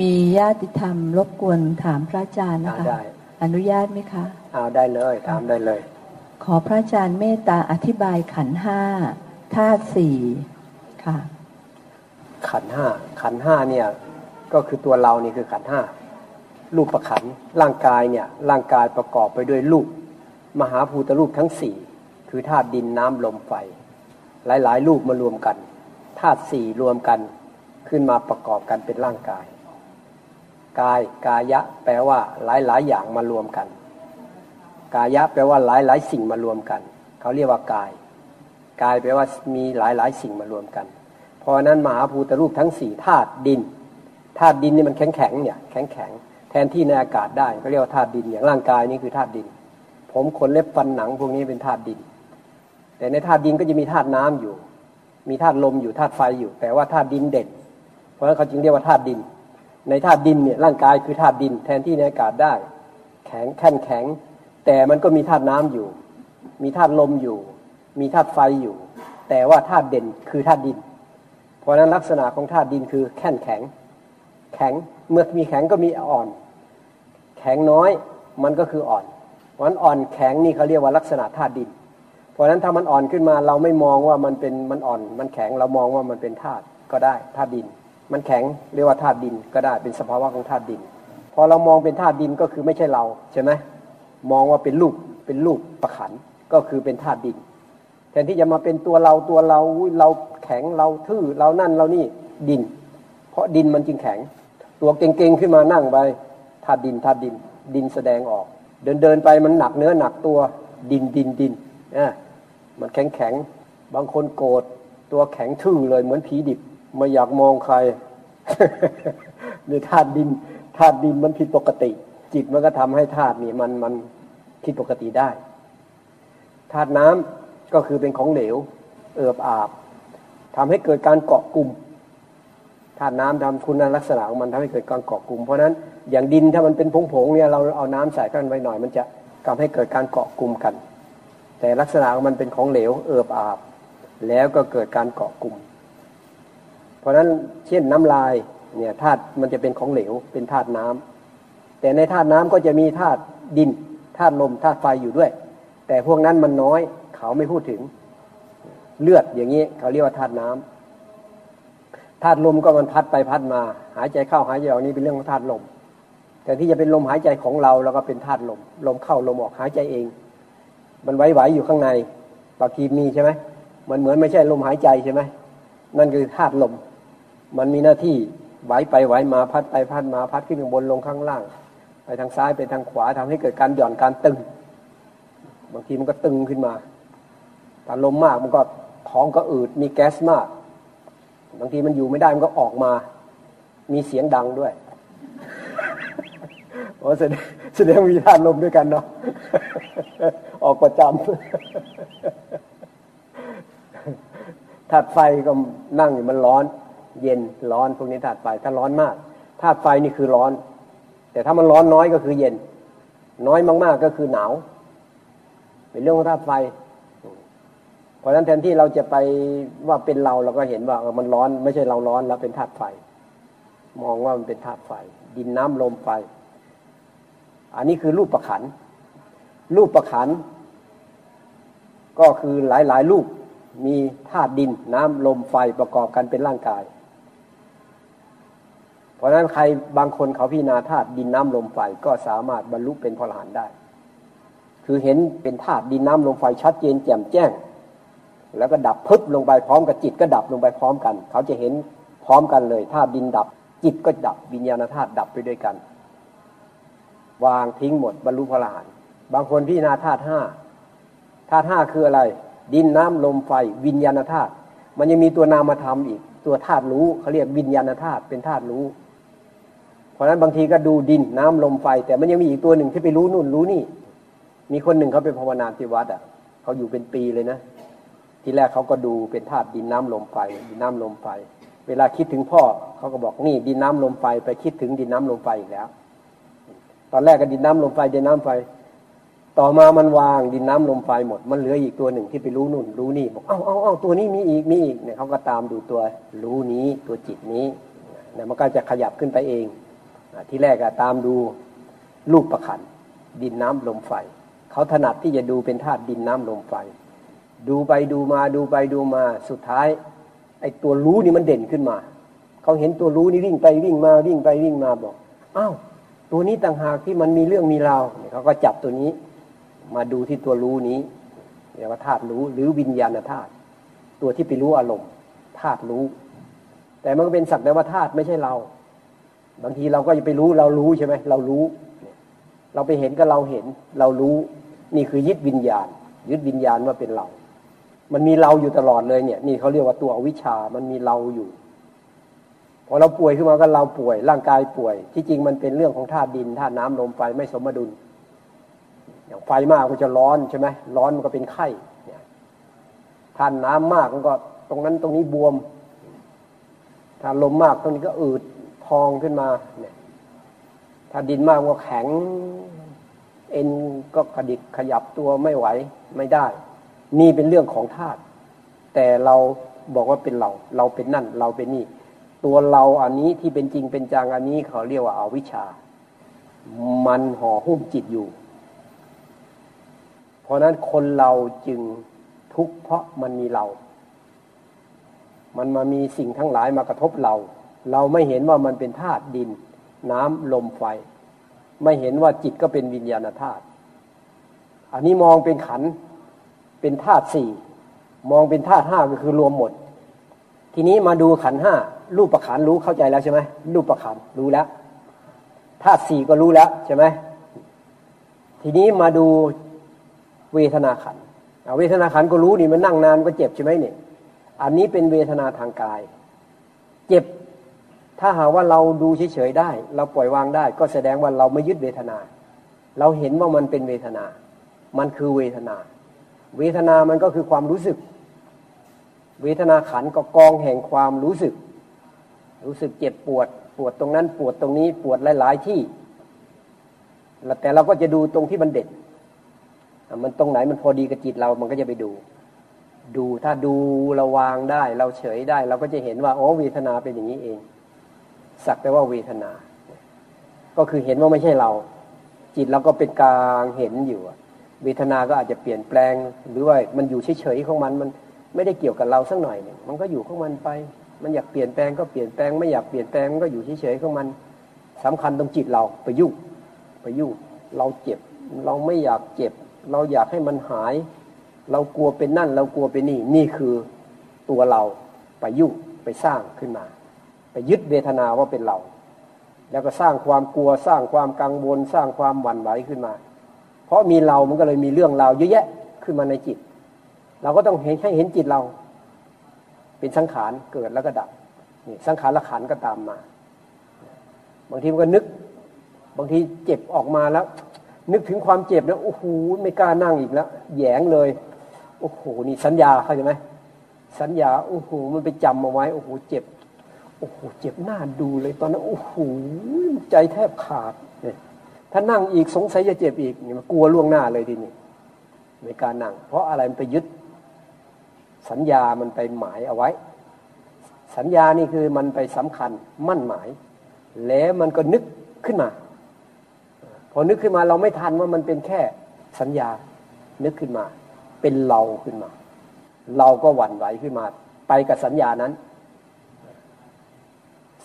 มีญาติธรรมรบกวนถามพระอาจารย์นะคะได้อนุญาตไหมคะ เอาได้เลยถามได้เลย ขอพระอาจารย์เมตตาอธิบายขันห้าธาตุสี่ค่ะ ขันห้าขันห้าเนี่ยก็คือตัวเรานี่คือขันห้ารูปประขันร่างกายเนี่ยร่างกายประกอบไปด้วยรูปมหาภูตรูปทั้งสี่คือธาตุดินน้ำลมไฟ หลายๆรูปมารวมกันธาตุสี่รวมกันขึ้นมาประกอบกันเป็นร่างกาย กายกายะแปลว่าหลายๆอย่างมารวมกัน กายะแปลว่าหลายๆสิ่งมารวมกัน เขาเรียกว่ากาย กายแปลว่ามีหลายๆสิ่งมารวมกัน เพราะนั้นมหาภูตรูปทั้งสี่ธาตุดินธาตุดินนี่มันแข็งแข็งเนี่ยแข็งแข็งแทนที่ในอากาศได้เขาเรียกว่าธาตุดินอย่างร่างกายนี่คือธาตุดิน ผมขนเล็บฟันหนังพวกนี้เป็นธาตุดิน แต่ในธาตุดินก็จะมีธาตุน้ำอยู่ มีธาตุลมอยู่ธาตุไฟอยู่ แต่ว่าธาตุดินเด่น เพราะฉะนั้นเขาจึงเรียกว่าธาตุดิน ในธาตุดินเนี่ยร่างกายคือธาตุดินแทนที่ในอากาศได้ แข็งแข็งแข็ง แต่มันก็มีธาตุน้ำอยู่ มีธาตุลมอยู่ มีธาตุไฟอยู่ แต่ว่าธาตุเด่นคือธาตุดิน เพราะฉะนั้นลักษณะของธาตุดินคือแข็งแข็ง แข็งเมื่อมีแข็งก็มีอ่อน แข็งน้อยมันก็คืออ่อน เพราะฉะนั้นอ่อนแข็งนี่เขาเรียกว่าลักษณะธาตุดิน เพราะฉะนั้นถ้ามันอ่อนขึ้นมาเราไม่มองว่ามันเป็นมันอ่อน มันแข็งเรามองว่ามันเป็นธาตุก็ได้ธาตุดิน มันแข็งเรียกว่าธาตุดินก็ได้เป็นสภาวะของธาตุดิน พอเรามองเป็นธาตุดินก็คือไม่ใช่เราใช่ไหมมองว่าเป็นลูกเป็นลูกประขันก็คือเป็นธาตุดิน แทนที่จะมาเป็นตัวเราตัวเราเราแข็งเราทื่อเรานั่นเรานี่ดิน เพราะดินมันจึงแข็ง ตัวเก่งๆขึ้นมานั่งไปธาตุดินธาตุดิน ดินแสดงออก เดินเดินไปมันหนักเนื้อหนักตัวดินดินดินอะมันแข็งแข็งบางคนโกรธตัวแข็งทื่อเลยเหมือนผีดิบ ไม่อยากมองใครในธาตุดินธาตุดินมันผิดปกติ จิตมันก็ทำให้ธาตุนี่มันมันผิดปกติได้ธาตุน้ำก็คือเป็นของเหลว เอิบอาบทำให้เกิดการเกาะกลุ่มธาตุน้ำทำคุณลักษณะของมันทำให้เกิดการเกาะกลุ่มเพราะนั้นอย่างดินถ้ามันเป็นผงๆเนี่ยเราเอาน้ำใส่กันไว้หน่อย มันจะทำให้เกิดการเกาะกลุ่มกัน แต่ลักษณะของมันเป็นของเหลว เอิบอาบ แล้วก็เกิดการเกาะกลุ่ม ราะนั้นเช่นน้ำลายเนี่ยธาตุมันจะเป็นของเหลวเป็นธาตุน้ำแต่ในธาตุน้ำก็จะมีธาตุดินธาตุลมธาตุไฟอยู่ด้วย แต่พวกนั้นมันน้อยเขาไม่พูดถึงเลือดอย่างนี้เขาเรียกว่าธาตุน้ำธาตุลมก็มันพัดไปพัดมา หายใจเข้าหายใจออกนี้เป็นเรื่องของธาตุลม แต่ที่จะเป็นลมหายใจของเราเราก็เป็นธาตุลม ลมเข้าลมออกหายใจเอง มันไหวๆอยู่ข้างในบางทีมีใช่ไหมมันเหมือนไม่ใช่ลมหายใจใช่ไหมนั่นคือธาตุลม มันมีหน้าที่ไหวไปไหวมาพัดไปพัดมาพัดขึ้นข้างบนลงข้างล่าง ไปทางซ้ายไปทางขวาทำให้เกิดการหย่อนการตึง บางทีมันก็ตึงขึ้นมาถ้าลมมากมันก็ท้องก็อืดมีแก๊สมาก บางทีมันอยู่ไม่ได้มันก็ออกมา มีเสียงดังด้วยโอ้แสดงแสดงมีธาตุลมด้วยกันเนาะออกประจำธาตุไฟก็นั่งอยู่มันร้อน เย็นร้อนพวกนี้ธาตุไฟถ้าร้อนมากธาตุไฟนี่คือร้อน แต่ถ้ามันร้อนน้อยก็คือเย็น น้อยมาก ๆก็คือหนาว เป็นเรื่องของธาตุไฟ เพราะฉะนั้นแทนที่เราจะไปว่าเป็นเราเราก็เห็นว่ามันร้อน ไม่ใช่เราร้อนแล้วเป็นธาตุไฟ มองว่ามันเป็นธาตุไฟ ดินน้ำลมไฟ อันนี้คือรูปประขันรูปประขันก็คือหลายๆรูปมีธาตุดินน้ำลมไฟประกอบกันเป็นร่างกาย เพราะฉะนั้นใครบางคนเขาพิจารณาธาตุดินน้ำลมไฟก็สามารถบรรลุเป็นพลหานได้ คือเห็นเป็นธาตุดินน้ำลมไฟชัดเจนแจ่มแจ้ง แล้วก็ดับพึบลงไปพร้อมกับจิตก็ดับลงไปพร้อมกัน เขาจะเห็นพร้อมกันเลยธาตุดินดับ จิตก็ดับวิญญาณธาตุดับไปด้วยกัน วางทิ้งหมดบรรลุพลหานบางคนพิจารณาธาตุห้าธาตุห้าคืออะไร ดินน้ำลมไฟ วิญญาณธาตุมันยังมีตัวนามธรรมอีก ตัวธาตุรู้เขาเรียกวิญญาณธาตุเป็นธาตุรู้ เพราะนั้นบางทีก็ดูดินน้ำลมไฟ แต่มันยังมีอีกตัวหนึ่งที่ไปรู้นู่นรู้นี่ มีคนหนึ่งเขาไปภาวนาที่วัดอะเขาอยู่เป็นปีเลยนะทีแรกเขาก็ดูเป็นธาตุดินน้ำลมไฟดินน้ำลมไฟ เวลาคิดถึงพ่อเขาก็บอกนี่ดินน้ำลมไฟไปคิดถึงดินน้ำลมไฟอีกแล้ว ตอนแรกก็ดินน้ำลมไฟดินน้ำไฟ ต่อมามันวางดินน้ำลมไฟหมด มันเหลืออีกตัวหนึ่งที่ไปรู้นู่นรู้นี่บอกเอ้าเอ้าเอ้าตัวนี้มีอีกมีอีกเนี่ยเขาก็ตามดูตัวรู้นี้ตัวจิตนี้เนี่ยมันก็จะขยับขึ้นไปเอง ที่แรกอะตามดูรูปประคัน ดินน้ำลมไฟเขาถนัดที่จะดูเป็นธาตุดินน้ำลมไฟ ดูไปดูมาดูไปดูมาสุดท้ายไอ้ตัวรู้นี่มันเด่นขึ้นมา เขาเห็นตัวรู้นี่วิ่งไปวิ่งมาวิ่งไปวิ่งมาบอกอ้าวตัวนี้ต่างหากที่มันมีเรื่องมีราวเขาก็จับตัวนี้ มาดูที่ตัวรู้นี้เรียกว่าธาตุรู้หรือวิญญาณธาตุตัวที่ไปรู้อารมณ์ธาตุรู้ แต่มันก็เป็นสักแต่ว่าธาตุไม่ใช่เรา บางทีเราก็จะไปรู้เรารู้ใช่ไหมเรารู้ เราไปเห็นก็เราเห็น เรารู้ นี่คือยึดวิญญาณ ยึดวิญญาณว่าเป็นเรา มันมีเราอยู่ตลอดเลยเนี่ย นี่เขาเรียกว่าตัวอวิชามันมีเราอยู่พอเราป่วยขึ้นมาก็เราป่วย ร่างกายป่วย ที่จริงมันเป็นเรื่องของธาตุดินธาตุน้ำลมไฟไม่สมดุล อย่างไฟมากก็จะร้อนใช่ไหมร้อนมันก็เป็นไข้เนี่ยทานน้ำมากมันก็ตรงนั้นตรงนี้บวมถ้าลมมากตรงนี้ก็อืด พองขึ้นมาเนี่ยถ้าดินมากก็แข็ง เอ็นก็กระดิกขยับตัวไม่ไหวไม่ได้ นี่เป็นเรื่องของธาตุแต่เราบอกว่าเป็นเรา เราเป็นนั่น เราเป็นนี่ ตัวเราอันนี้ที่เป็นจริงเป็นจังอันนี้เขาเรียกว่าอาวิชชา มันห่อหุ้มจิตอยู่ เพราะนั้นคนเราจึงทุกข์เพราะมันมีเรา มันมามีสิ่งทั้งหลายมากระทบเรา เราไม่เห็นว่ามันเป็นธาตุดิน น้ำลมไฟ ไม่เห็นว่าจิตก็เป็นวิญญาณธาตุอันนี้มองเป็นขันเป็นธาตุสี่มองเป็นธาตุห้าก็คือรวมหมด ทีนี้มาดูขันห้ารูปประขันรู้เข้าใจแล้วใช่ไหมรูปประขันรู้แล้วธาตุสี่ก็รู้แล้วใช่ไหมทีนี้มาดูเวทนาขันเวทนาขันก็รู้นี่มันนั่งนานก็เจ็บใช่ไหมเนี่ยอันนี้เป็นเวทนาทางกาย เจ็บ ถ้าหาว่าเราดูเฉยๆได้ เราปล่อยวางได้ ก็แสดงว่าเราไม่ยึดเวทนา เราเห็นว่ามันเป็นเวทนา มันคือเวทนา เวทนามันก็คือความรู้สึก เวทนาขันก็กองแห่งความรู้สึก รู้สึกเจ็บปวด ปวดตรงนั้นปวดตรงนี้ปวดหลาย ๆที่ แต่เราก็จะดูตรงที่มันเด่นมันตรงไหนมันพอดีกับจิตเรา มันก็จะไปดู ดูถ้าดูเราวางได้ เราเฉยได้ เราก็จะเห็นว่าอ๋อเวทนาเป็นอย่างนี้เอง สักแต่ว่าเวทนา ก็คือเห็นว่าไม่ใช่เรา จิตเราก็เป็นกลางเห็นอยู่เวทนาก็อาจจะเปลี่ยนแปลง หรือว่ามันอยู่เฉยๆของมันมันไม่ได้เกี่ยวกับเราสักหน่อยนึ่งมันก็อยู่ของมันไป มันอยากเปลี่ยนแปลงก็เปลี่ยนแปลงไม่อยากเปลี่ยนแปลงมันก็อยู่เฉยๆของมันสำคัญตรงจิตเราไปยุ่งไปยุ่งเราเจ็บ เราไม่อยากเจ็บ เราอยากให้มันหาย เรากลัวเป็นนั่น เรากลัวเป็นนี่นี่คือตัวเราไปยุ่งไปสร้างขึ้นมา ไปยึดเวทนาว่าเป็นเรา แล้วก็สร้างความกลัวสร้างความกังวลสร้างความหวั่นไหวขึ้นมา เพราะมีเรามันก็เลยมีเรื่องราวเยอะแยะขึ้นมาในจิต เราก็ต้องเห็นให้เห็นจิตเรา เป็นสังขารเกิดแล้วก็ดับนี่สังขารละขันก็ตามมา บางทีมันก็นึก บางทีเจ็บออกมาแล้ว นึกถึงความเจ็บแล้วโอ้โหไม่กล้านั่งอีกแล้วแยงเลยโอ้โหนี่สัญญาเข้าใจไหมสัญญาโอ้โหมันไปจำมาไว้โอ้โหเจ็บ โอ้โหเจ็บหน้าดูเลยตอนนั้นโอ้โหใจแทบขาดเนี่ยถ้านั่งอีกสงสัยจะเจ็บอีกเนี่ยมันกลัวล่วงหน้าเลยทีนี้ในการนั่ง เพราะอะไรมันไปยึด สัญญามันไปหมายเอาไว้ สัญญานี่คือมันไปสำคัญมั่นหมาย แล้วมันก็นึกขึ้นมา พอนึกขึ้นมาเราไม่ทันว่ามันเป็นแค่สัญญานึกขึ้นมา เป็นเราขึ้นมา เราก็หวั่นไหวขึ้นมา ไปกับสัญญานั้น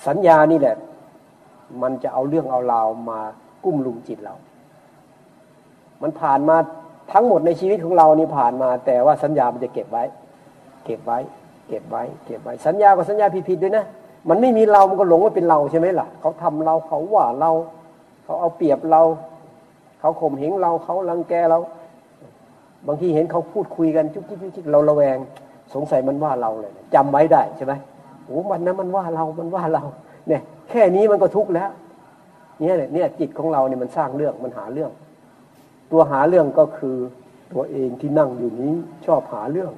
สัญญานี่แหละ มันจะเอาเรื่องเอาราวมากุ้มลุมจิตเรา มันผ่านมาทั้งหมดในชีวิตของเรานี่ผ่านมา แต่ว่าสัญญามันจะเก็บไว้ เก็บไว้ เก็บไว้ เก็บไว้ สัญญากับสัญญาผิดๆด้วยนะ มันไม่มีเรา มันก็หลงว่าเป็นเราใช่ไหมล่ะ เขาทำเราเขาว่าเรา เขาเอาเปรียบเรา เขาข่มเหงเรา เขาลังแกเรา บางทีเห็นเขาพูดคุยกันจุ๊กจิ๊กจิ๊กเราระแวง สงสัยมันว่าเราเลยจำไว้ได้ใช่ไหม อ้มันนั้นมันว่าเรา มันว่าเรา เนี่ย แค่นี้มันก็ทุกข์แล้ว เนี่ยเนี่ยจิตของเราเนี่ยมันสร้างเรื่อง มันหาเรื่อง ตัวหาเรื่องก็คือตัวเองที่นั่งอยู่นี้ชอบหาเรื่อง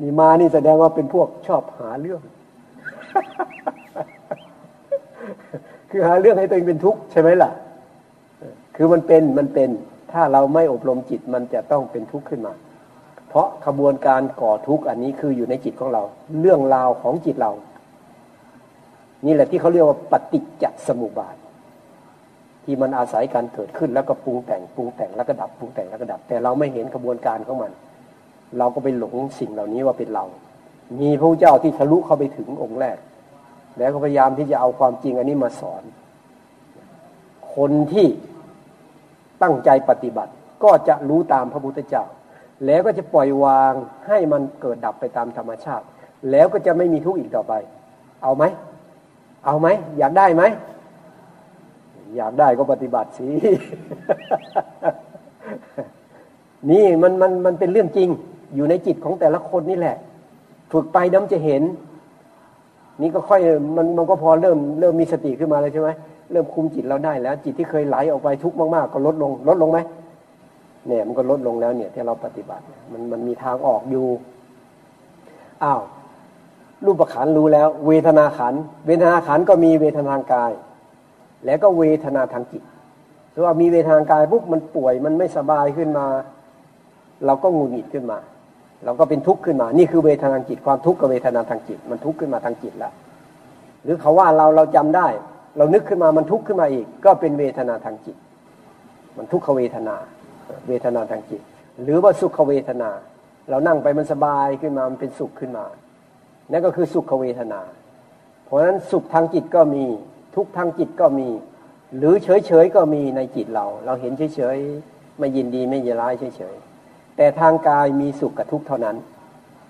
นี่มานี่แสดงว่าเป็นพวกชอบหาเรื่อง คือหาเรื่องให้ตัวเองเป็นทุกข์ใช่ไหมล่ะ คือมันเป็น มันเป็น ถ้าเราไม่อบรมจิตมันจะต้องเป็นทุกข์ขึ้นมา เพราะขบวนการก่อทุกข์อันนี้คืออยู่ในจิตของเรา เรื่องราวของจิตเรา นี่แหละที่เขาเรียกว่าปฏิจจสมุปบาท ที่มันอาศัยการเกิดขึ้นแล้วก็ปรุงแต่งปรุงแต่งแล้วก็ดับปรุงแต่งแล้วก็ดับ แต่เราไม่เห็นกระบวนการของมัน เราก็ไปหลงสิ่งเหล่านี้ว่าเป็นเรา มีพระเจ้าที่ทะลุเข้าไปถึงองค์แรก แล้วก็พยายามที่จะเอาความจริงอันนี้มาสอน คนที่ตั้งใจปฏิบัติก็จะรู้ตามพระพุทธเจ้า แล้วก็จะปล่อยวางให้มันเกิดดับไปตามธรรมชาติ แล้วก็จะไม่มีทุกข์อีกต่อไป เอาไหม เอาไหม อยากได้ไหม อยากได้ก็ปฏิบัติสินี่มันมันมันเป็นเรื่องจริง อยู่ในจิตของแต่ละคนนี่แหละ ฝึกไปน้ำจะเห็น นี่ก็ค่อยมันมันก็พอเริ่มเริ่มมีสติขึ้นมาแล้วใช่ไหมเริ่มคุมจิตเราได้แล้ว จิตที่เคยไหลออกไปทุกข์มากๆ ก็ลดลง ลดลงไหม เนี่ยมันก็ลดลงแล้วเนี่ยที่เราปฏิบัติ มันมันมีทางออกอยู่อ้าวรูปขันรู้แล้ว เวทนาขันเวทนาขันก็มีเวทนางกาย แล้วก็เวทนาทางจิตถ้าว่ามีเวทนางกายปุ๊บมันป่วยมันไม่สบายขึ้นมา เราก็งุนหิดขึ้นมา เราก็เป็นทุกข์ขึ้นมา นี่คือเวทนาทางจิต ความทุกข์กับเวทนาทางจิต มันทุกข์ขึ้นมาทางจิตล้วหรือเขาว่าเราเราจำได้ เรานึกขึ้นมามันทุกข์ขึ้นมาอีก ก็เป็นเวทนาทางจิต มันทุกขเวทนา เวทนาทางจิต หรือว่าสุขเวทนา เรานั่งไปมันสบายขึ้นมามันเป็นสุขขึ้นมา นั่นก็คือสุขเวทนา เพราะฉะนั้นสุขทางจิตก็มีทุกทางจิตก็มี หรือเฉยๆก็มีในจิตเรา เราเห็นเฉยๆไม่ยินดีไม่ยินร้ายเฉยๆแต่ทางกายมีสุขกับทุกเท่านั้น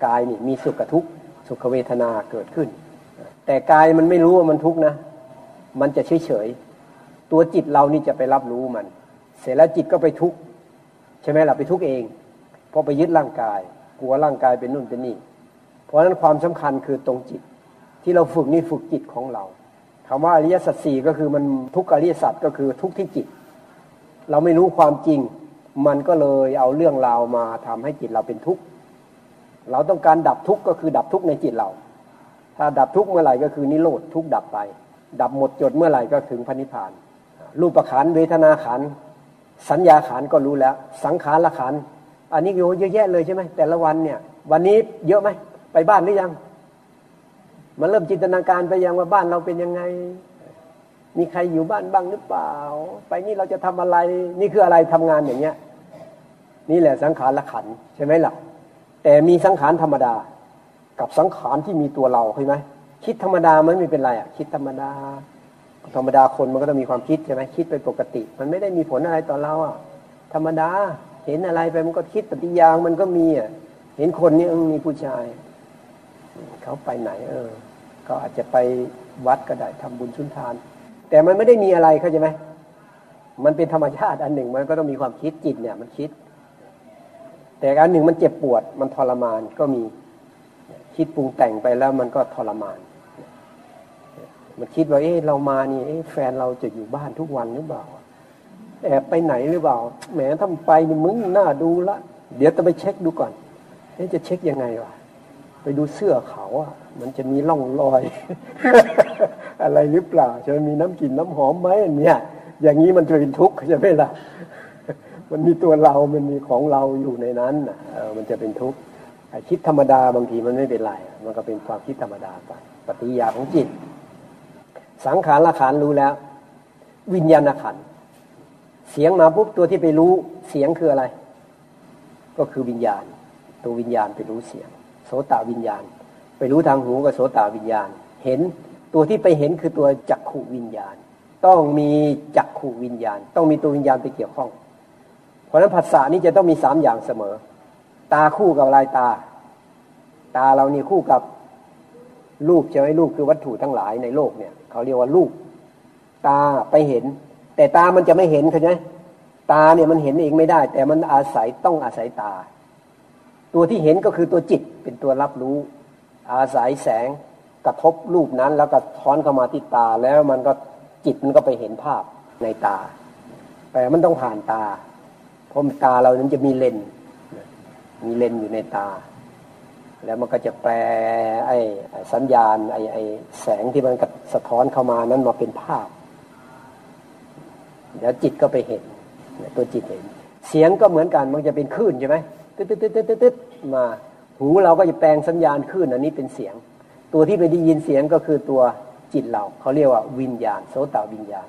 กายนี่มีสุขกับทุกสุขเวทนาเกิดขึ้น แต่กายมันไม่รู้ว่ามันทุกนะ มันจะเฉยๆตัวจิตเรานี่จะไปรับรู้มัน เสร็จแล้วจิตก็ไปทุกข์ ใช่ไหมล่ะไปทุกข์เองเพราะไปยึดร่างกาย กลัวร่างกายเป็นนู่นเป็นนี่ เพราะฉะนั้นความสำคัญคือตรงจิต ที่เราฝึกนี่ฝึกจิตของเราคำว่าอริยสัจสี่ก็คือมันทุกอริยสัจก็คือทุกที่จิต เราไม่รู้ความจริง มันก็เลยเอาเรื่องราวมาทำให้จิตเราเป็นทุกข์เราต้องการดับทุกข์ก็คือดับทุกข์ในจิตเรา ถ้าดับทุกข์เมื่อไหร่ก็คือนิโรธทุกข์ดับไป ดับหมดจดเมื่อไหร่ก็ถึงพระนิพพาน รูปขันเวทนาขัน สัญญาขันก็รู้แล้ว สังขารละขันอันนี้โยเยอะแยะเลยใช่ไหมแต่ละวันเนี่ย วันนี้เยอะไหมไปบ้านหรือยัง มันเริ่มจินตนาการไปยังว่าบ้านเราเป็นยังไง มีใครอยู่บ้านบ้างหรือเปล่า ไปนี่เราจะทำอะไร นี่คืออะไรทำงานอย่างเงี้ย นี่แหละสังขารละขันใช่ไหมล่ะ แต่มีสังขารธรรมดา กับสังขารที่มีตัวเราใช่ไหมคิดธรรมดามันไม่เป็นไรอะ คิดธรรมดา ธรรมดาคนมันก็ต้องมีความคิดใช่ไหมคิดเป็นปกติ มันไม่ได้มีผลอะไรต่อเราอะ ธรรมดา เห็นอะไรไปมันก็คิดปฏิยางมันก็มีอะ เห็นคนนี้มีผู้ชาย เขาไปไหน เออก็อาจจะไปวัดก็ได้ทำบุญชุนทาน แต่มันไม่ได้มีอะไรเข้าใจไหมมันเป็นธรรมชาติอันหนึ่งมันก็ต้องมีความคิดจิตเนี่ย มันคิด แต่อันหนึ่งมันเจ็บปวด มันทรมานก็มี คิดปรุงแต่งไปแล้วมันก็ทรมาน มันคิดว่าเอ๊ะเรามานี่เอ๊ะแฟนเราจะอยู่บ้านทุกวันหรือเปล่า แอบไปไหนหรือเปล่าแหมถ้าไปนี่มึงน่าดูละ เดี๋ยวจะไปเช็คดูก่อนเอ๊ะจะเช็คยังไงวะไปดูเสื้อเขาอะ มันจะมีร่องรอย อะไรหรือเปล่าจะมีน้ำกลิ่นน้ำหอมไหมเนี่ยอย่างนี้มันจะเป็นทุกข์ใช่ไหมล่ะมันมีตัวเรา มันมีของเราอยู่ในนั้นเออมันจะเป็นทุกข์คิดธรรมดาบางทีมันไม่เป็นไร มันก็เป็นความคิดธรรมดาไปปฏิยาของจิต สังขารละขันรู้แล้ว วิญญาณขันเสียงมาปุ๊บตัวที่ไปรู้เสียงคืออะไร ก็คือวิญญาณ ตัววิญญาณไปรู้เสียง โสตวิญญาณ ไปรู้ทางหูกับโสตวิญญาณ เห็นตัวที่ไปเห็นคือตัวจักขูวิญญาณ ต้องมีจักขูวิญญาณ ต้องมีตัววิญญาณไปเกี่ยวข้อง เพราะฉะนั้นภาษานี้จะต้องมีสามอย่างเสมอ ตาคู่กับลายตา ตาเรานี่คู่กับ รูปใช่ไหมรูปคือวัตถุทั้งหลายในโลกเนี่ยเขาเรียกว่ารูป ตาไปเห็น แต่ตามันจะไม่เห็นเข้าใจตาเนี่ยมันเห็นเองไม่ได้ แต่มันอาศัยต้องอาศัยตา ตัวที่เห็นก็คือตัวจิตเป็นตัวรับรู้ อาศัยแสงกระทบรูปนั้น แล้วก็ท้อนเข้ามาที่ตาแล้วมันก็จิตมันก็ไปเห็นภาพในตา แต่มันต้องผ่านตาเพราะตาเรานั้นจะมีเลนมีเลนอยู่ในตา แล้วมันก็จะแปลไอ้สัญญาณไอ้ไอ้แสงที่มันสะท้อนเข้ามานั้นมาเป็นภาพแล้วจิตก็ไปเห็นตัวจิตเห็น เสียงก็เหมือนกันมันจะเป็นคลื่นใช่ไหมตึ๊ดตึ๊ดตึ๊ดตึ๊ดตึ๊ดมาหูเราก็จะแปลงสัญญาณขึ้นอันนี้เป็นเสียง ตัวที่ไปได้ยินเสียงก็คือตัวจิตเราเขาเรียกว่าวิญญาณโสตวิญญาณ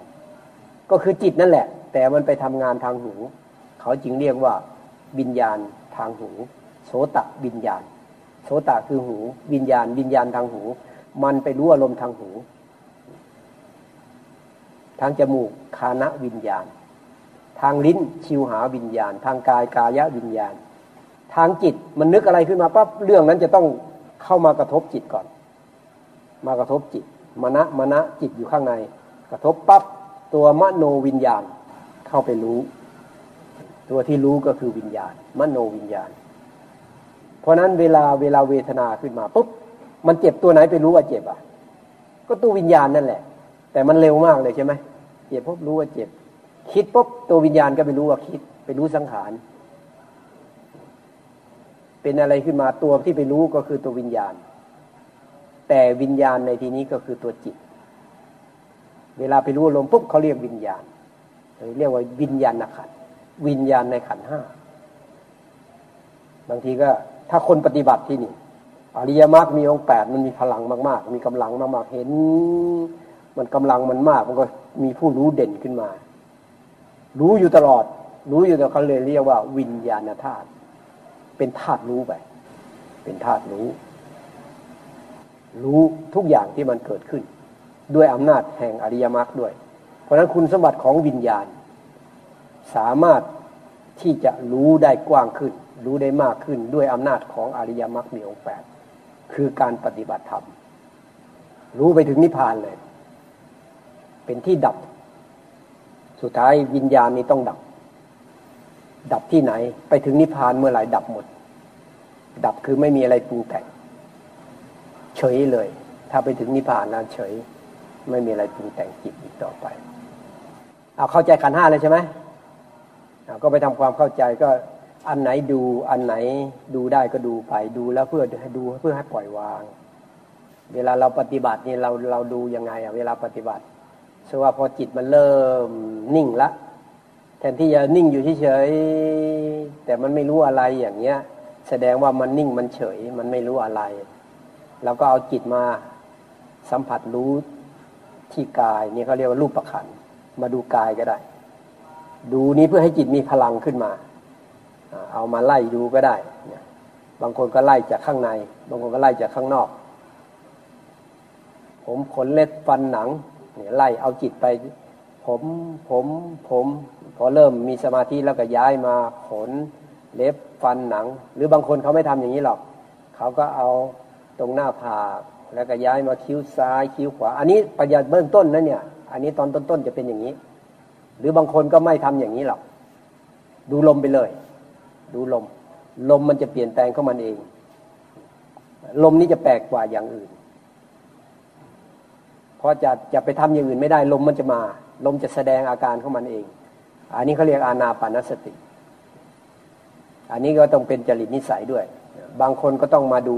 ก็คือจิตนั่นแหละ แต่มันไปทำงานทางหู เขาจึงเรียกว่าวิญญาณทางหู โสตวิญญาณ โสตคือหู วิญญาณ วิญญาณทางหู มันไปรู้อารมณ์ทางหู ทางจมูกคานะวิญญาณ ทางลิ้นชิวหาวิญญาณ ทางกายกายะวิญญาณ ทางจิตมันนึกอะไรขึ้นมาปั๊บเรื่องนั้นจะต้องเข้ามากระทบจิตก่อน มากระทบจิตมณะมณะจิตอยู่ข้างใน กระทบปั๊บตัวมโนวิญญาณเข้าไปรู้ ตัวที่รู้ก็คือวิญญาณ มโนวิญญาณ เพราะนั้นเวลาเวลาเวทนาขึ้นมาปุ๊บมันเจ็บตัวไหนไปรู้ว่าเจ็บอะ ก็ตัววิญญาณนั่นแหละ แต่มันเร็วมากเลยใช่ไหมเจ็บปุ๊บรู้ว่าเจ็บ คิดปุ๊บตัววิญญาณก็ไปรู้ว่าคิด ไปรู้สังขารเป็นอะไรขึ้นมาตัวที่ไปรู้ก็คือตัววิญญาณ แต่วิญญาณในที่นี้ก็คือตัวจิต เวลาไปรู้ลมปุ๊บเขาเรียกวิญญาณเรียกว่าวิญญาณขันวิญญาณในขันห้าบางทีก็ ถ้าคนปฏิบัติที่นี่อริยมรรคมีองค์แปดมันมีพลังมากๆ มีกำลังมากๆเห็น มันกำลังมันมาก มันก็มีผู้รู้เด่นขึ้นมา รู้อยู่ตลอด รู้อยู่แต่เขาเลยเรียกว่า วิญญาณธาตุเป็นธาตุรู้ไป เป็นธาตุรู้ รู้ทุกอย่างที่มันเกิดขึ้น ด้วยอำนาจแห่งอริยมรรคด้วย เพราะฉะนั้นคุณสมบัติของวิญญาณ สามารถที่จะรู้ได้กว้างขึ้น รู้ได้มากขึ้นด้วยอำนาจของอริยมรรคมีองค์แปดคือการปฏิบัติธรรม รู้ไปถึงนิพพานเลย เป็นที่ดับ สุดท้ายวิญญาณนี้ต้องดับ ดับที่ไหน ไปถึงนิพพานเมื่อไหร่ดับหมด ดับคือไม่มีอะไรปรุงแต่งเฉยเลย ถ้าไปถึงนิพพานแล้วเฉย ไม่มีอะไรปรุงแต่งจิตอีกต่อไป เอาเข้าใจขันห้าเลยใช่ไหมก็ไปทำความเข้าใจก็ อันไหนดูอันไหนดูได้ก็ดูไปดูแล้วเพื่อดูเพื่อให้ปล่อยวาง เวลาเราปฏิบัตินี่เราเราดูยังไงอะเวลาปฏิบัติสว่าพอจิตมันเริ่มนิ่งละแทนที่จะนิ่งอยู่เฉยๆแต่มันไม่รู้อะไรอย่างเงี้ย แสดงว่ามันนิ่งมันเฉย มันไม่รู้อะไรเราก็เอาจิตมาสัมผัสรู้ที่กายนี่เขาเรียกว่ารูปประคันมาดูกายก็ได้ ดูนี้เพื่อให้จิตมีพลังขึ้นมา เอามาไล่ดูก็ได้ บางคนก็ไล่จากข้างใน บางคนก็ไล่จากข้างนอก ผมขนเล็บฟันหนังเนี่ยไล่เอาจิตไป ผมผมผมพอเริ่มมีสมาธิแล้วก็ย้ายมาขนเล็บฟันหนัง หรือบางคนเขาไม่ทำอย่างนี้หรอกเขาก็เอาตรงหน้าผากแล้วก็ย้ายมาคิ้วซ้ายคิ้วขวา อันนี้ประหยัดเบื้องต้นนะเนี่ย อันนี้ตอนต้นๆจะเป็นอย่างนี้ หรือบางคนก็ไม่ทำอย่างนี้หรอกดูลมไปเลย ดูลม ลมมันจะเปลี่ยนแปลงเข้ามันเอง ลมนี้จะแปลกกว่าอย่างอื่นเพราะจะจะไปทำอย่างอื่นไม่ได้ลมมันจะมา ลมจะแสดงอาการของมันเอง อันนี้เขาเรียกอานาปานสติ อันนี้ก็ต้องเป็นจริตนิสัยด้วย บางคนก็ต้องมาดู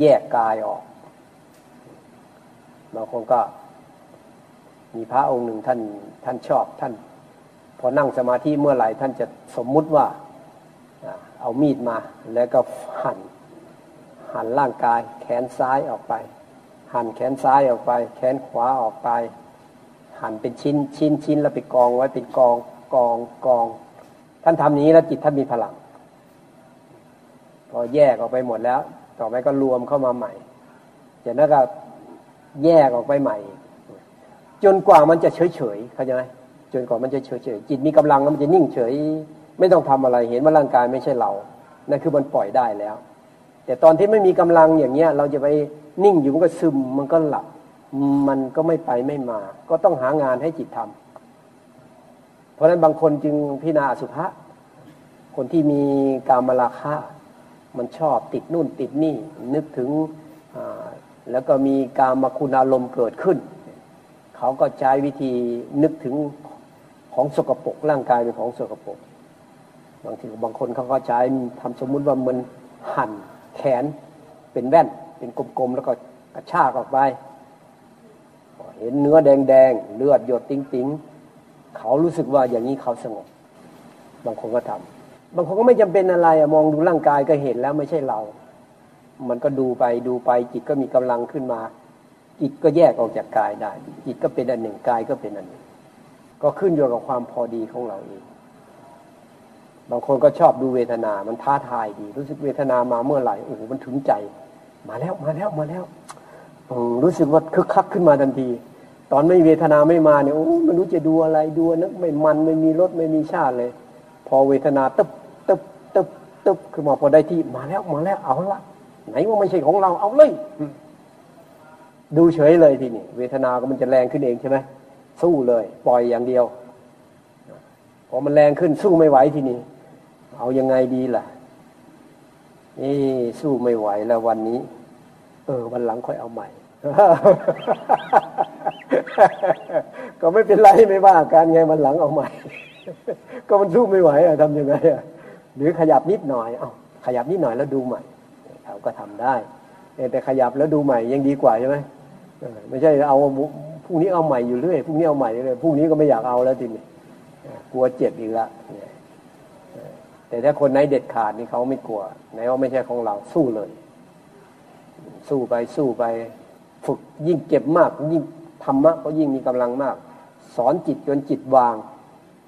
แยกกายออก บางคนก็มีพระองค์หนึ่งท่านท่านชอบท่าน พอนั่งสมาธิเมื่อไหร่ท่านจะสมมุติว่า เอามีดมา แล้วก็หั่นหั่นร่างกาย แขนซ้ายออกไป หั่นแขนซ้ายออกไป แขนขวาออกไป หั่นเป็นชิ้นชิ้นชิ้นแล้วไปกองไว้เป็นกองกองกอง ท่านทำนี้แล้วจิตท่านมีพลัง พอแยกออกไปหมดแล้ว ต่อไปก็รวมเข้ามาใหม่จากนั้นก็แยกออกไปใหม่ จนกว่ามันจะเฉยเฉยเข้าใจไหมจนกว่ามันจะเฉยเฉยจิตมีกำลังแล้วมันจะนิ่งเฉย ไม่ต้องทำอะไรเห็นว่าร่างกายไม่ใช่เรานั่นคือมันปล่อยได้แล้ว แต่ตอนที่ไม่มีกำลังอย่างเงี้ย เราจะไปนิ่งอยู่มันก็ซึมมันก็หลับมันก็ไม่ไปไม่มา ก็ต้องหางานให้จิตทำเพราะฉะนั้นบางคนจึงพิจารณาสุภะคนที่มีกามราคะมันชอบติดนู่นติดนี่ นึกถึงแล้วก็มีกามคุณอารมณ์เกิดขึ้น เขาก็ใช้วิธีนึกถึงของสกปรกร่างกายเป็นของสกปรก บางทีบางคนเขาก็ใช้ทำสมมุติว่ามันหั่นแขนเป็นแว่น เป็นกลมๆแล้วก็กระชากออกไป เห็นเนื้อแดงๆเลือดหยดติ้งๆเขารู้สึกว่าอย่างนี้เขาสงบบางคนก็ทำบางคนก็ไม่จำเป็นอะไรมองดูร่างกายก็เห็นแล้วไม่ใช่เรา มันก็ดูไปดูไปจิตก็มีกำลังขึ้นมาจิตก็แยกออกจากกายได้ จิตก็เป็นอันหนึ่งกายก็เป็นอันหนึ่ง ก็ขึ้นอยู่กับความพอดีของเราเอง บางคนก็ชอบดูเวทนา มันท้าทายดี รู้สึกเวทนามาเมื่อไหร่ โอ้โห มันถึงใจ มาแล้ว มาแล้ว มาแล้วรู้สึกว่าคึกคักขึ้นมาทันที ตอนไม่เวทนาไม่มาเนี่ย โอ้ไม่รู้จะดูอะไร ดูนักไม่มัน ไม่มีรส ไม่มีชาติเลย พอเวทนาตึบตึบตึบตึบขึ้นมาพอได้ที่ มาแล้ว มาแล้ว เอาละ ไหนว่าไม่ใช่ของเรา เอาเลย ดูเฉยเลยทีนี้ เวทนาก็มันจะแรงขึ้นเองใช่ไหม สู้เลย ปล่อยอย่างเดียว พอมันแรงขึ้น สู้ไม่ไหวทีนี้ เอายังไงดีล่ะนี่สู้ไม่ไหวแล้ววันนี้ เออ วันหลังค่อยเอาใหม่ ก็ไม่เป็นไรไม่ว่าการไงวันหลังเอาใหม่ ก็มันสู้ไม่ไหวอะทำยังไงอะหรือขยับนิดหน่อย เอาขยับนิดหน่อยแล้วดูใหม่เขาก็ทำได้แต่ขยับแล้วดูใหม่ยังดีกว่าใช่ไหมไม่ใช่เอาพรุ่งนี้เอาใหม่อยู่เรื่อยพรุ่งนี้เอาใหม่เลยพรุ่งนี้ก็ไม่อยากเอาแล้วทีนี้กลัวเจ็บอีกละ แต่ถ้าคนไหนเด็ดขาดนี่เขาไม่กลัวไหนว่าไม่ใช่ของเราสู้เลย สู้ไปสู้ไป ฝึกยิ่งเจ็บมาก ยิ่งธรรมะก็ยิ่งมีกำลังมาก สอนจิตจนจิตวาง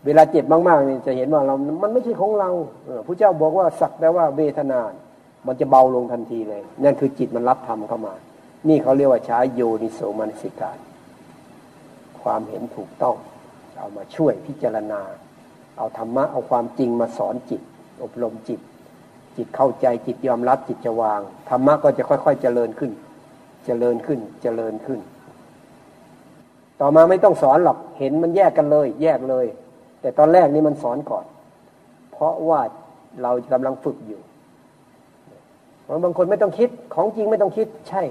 เวลาเจ็บมากๆนี่จะเห็นว่าเรา มันไม่ใช่ของเราพระเจ้าบอกว่าสักแต่ว่าเวทนา มันจะเบาลงทันทีเลย นั่นคือจิตมันรับธรรมเข้ามา นี่เขาเรียกว่าใช้โยนิโสมนสิการ ความเห็นถูกต้อง เอามาช่วยพิจารณา เอาธรรมะเอาความจริงมาสอนจิต อบรมจิต จิตเข้าใจจิตยอมรับจิตจะวางธรรมะก็จะค่อย ๆ เจริญขึ้น เจริญขึ้นเจริญขึ้น ต่อมาไม่ต้องสอนหรอกเห็นมันแยกกันเลย แยกเลย แต่ตอนแรกนี่มันสอนก่อน เพราะว่าเรากำลังฝึกอยู่บางคนไม่ต้องคิดของจริงไม่ต้องคิดใช่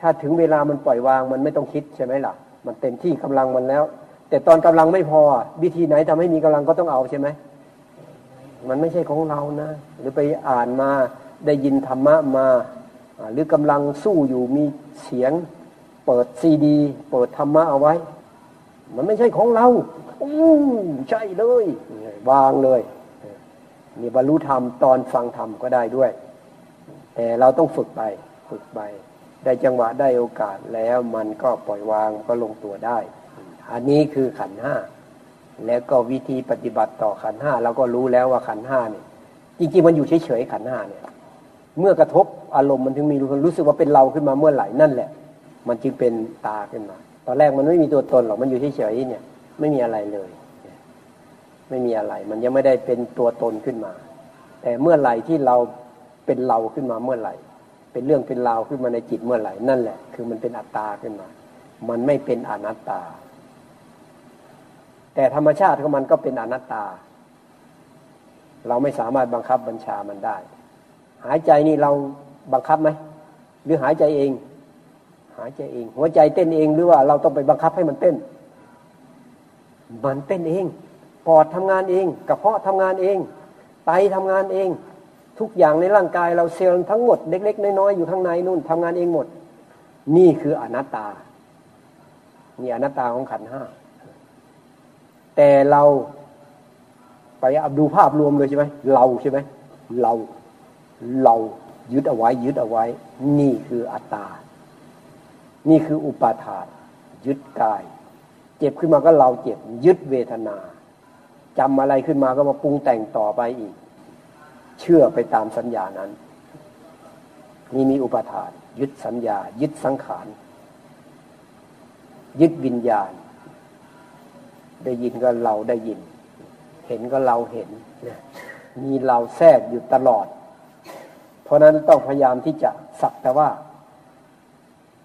ถ้าถึงเวลามันปล่อยวางมันไม่ต้องคิดใช่ไหมล่ะ มันเต็มที่กำลังมันแล้ว แต่ตอนกำลังไม่พอวิธีไหนทำให้มีกำลังก็ต้องเอาใช่ไหม มันไม่ใช่ของเรานะ หรือไปอ่านมาได้ยินธรรมะมาหรือกำลังสู้อยู่มีเสียง เปิดซีดี เปิดธรรมะเอาไว้ มันไม่ใช่ของเราอู้ใช่เลยวางเลยมีบรรลุธรรมตอนฟังธรรมก็ได้ด้วย แต่เราต้องฝึกไปฝึกไปได้จังหวะได้โอกาสแล้วมันก็ปล่อยวางก็ลงตัวได้ อันนี้คือขันห้า แล้วก็วิธีปฏิบัติต่อขันห้าเราก็รู้แล้วว่าขันห้าเนี่ยจริงๆมันอยู่เฉยๆขันห้าเนี่ย เมื่อกระทบอารมณ์มันถึงมีรู้สึกว่าเป็นเราขึ้นมาเมื่อไหร่นั่นแหละ มันจึงเป็นตาขึ้นมา ตอนแรกมันไม่มีตัวตนหรอกมันอยู่เฉยๆเนี่ย ไม่มีอะไรเลย ไม่มีอะไร มันยังไม่ได้เป็นตัวตนขึ้นมา แต่เมื่อไหร่ที่เราเป็นเราขึ้นมาเมื่อไหร่ เป็นเรื่องเป็นราวขึ้นมาในจิตเมื่อไหร่นั่นแหละ คือมันเป็นอัตตาขึ้นมา มันไม่เป็นอนัตตา แต่ธรรมชาติของมันก็เป็นอนัตตา เราไม่สามารถบังคับบัญชามันได้ หายใจนี่เราบังคับไหมหรือหายใจเอง หายใจเอง หัวใจเต้นเองหรือว่าเราต้องไปบังคับให้มันเต้น มันเต้นเอง ปอดทำงานเองกระเพาะทำงานเอง ไตทำงานเอง ทุกอย่างในร่างกายเราเซลล์ทั้งหมดเล็ก ๆ น้อยๆอยู่ข้างในนู่นทำงานเองหมด นี่คืออนัตตานี่อนัตตาของขันห้า แต่เราไปดูภาพรวมเลยใช่ไหมเราใช่ไหมเราเรายึดเอาไว้ ยึดเอาไว้ นี่คืออัตตา นี่คืออุปาทาน ยึดกาย เจ็บขึ้นมาก็เราเจ็บ ยึดเวทนาจำอะไรขึ้นมาก็มาปรุงแต่งต่อไปอีก เชื่อไปตามสัญญานั้น นี่มีอุปาทาน ยึดสัญญา ยึดสังขาร ยึดวิญญาณ ได้ยินก็เราได้ยิน เห็นก็เราเห็นมีเราแทรกอยู่ตลอด เพราะนั้นต้องพยายามที่จะสักแต่ว่า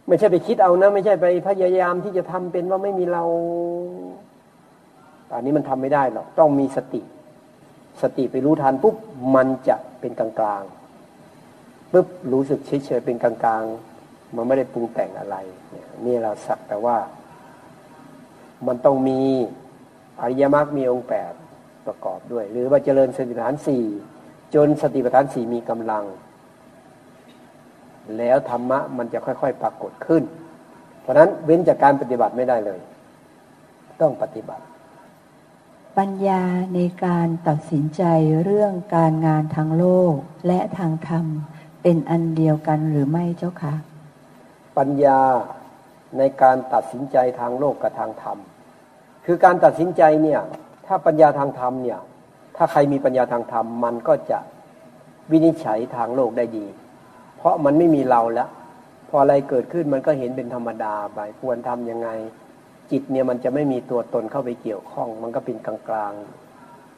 ไม่ใช่ไปคิดเอานะ ไม่ใช่ไปพยายามที่จะทำเป็นว่าไม่มีเราอันนี้มันทำไม่ได้หรอกต้องมีสติ สติไปรู้ทันปุ๊บมันจะเป็นกลางกลางปุ๊บรู้สึกเฉยเฉยเป็นกลางกลางมันไม่ได้ปรุงแต่งอะไรนี่เราสักแต่ว่า มันต้องมี อริยมรรคมีองค์แปดประกอบด้วย หรือว่าเจริญสติปัฏฐานสี่จนสติปัฏฐานสี่มีกำลัง แล้วธรรมะมันจะค่อย ๆ ปรากฏขึ้น เพราะนั้นเว้นจากการปฏิบัติไม่ได้เลย ต้องปฏิบัติ ปัญญาในการตัดสินใจเรื่องการงานทางโลกและทางธรรมเป็นอันเดียวกันหรือไม่เจ้าคะปัญญาในการตัดสินใจทางโลกกับทางธรรม คือการตัดสินใจเนี่ย ถ้าปัญญาทางธรรมเนี่ย ถ้าใครมีปัญญาทางธรรม มันก็จะวินิจฉัยทางโลกได้ดี เพราะมันไม่มีเราแล้ว พออะไรเกิดขึ้นมันก็เห็นเป็นธรรมดาไปควรทำยังไง จิตเนี่ยมันจะไม่มีตัวตนเข้าไปเกี่ยวข้อง มันก็เป็นกลาง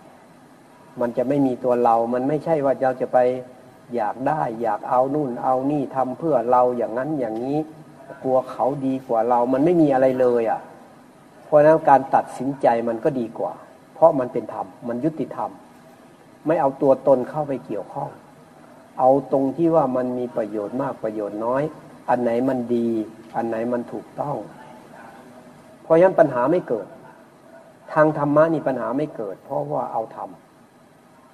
ๆ มันจะไม่มีตัวเรา มันไม่ใช่ว่าเราจะไปอยากได้ อยากเอานู่น เอานี่ทำเพื่อเราอย่างนั้นอย่างนี้ กลัวเขาดีกว่าเรา มันไม่มีอะไรเลยอะ เพราะนั้นการตัดสินใจมันก็ดีกว่า เพราะมันเป็นธรรม มันยุติธรรม ไม่เอาตัวตนเข้าไปเกี่ยวข้อง เอาตรงที่ว่ามันมีประโยชน์มากประโยชน์น้อย อันไหนมันดี อันไหนมันถูกต้อง เพราะฉะนั้นปัญหาไม่เกิด ทางธรรมะนี่ปัญหาไม่เกิด เพราะว่าเอาธรรม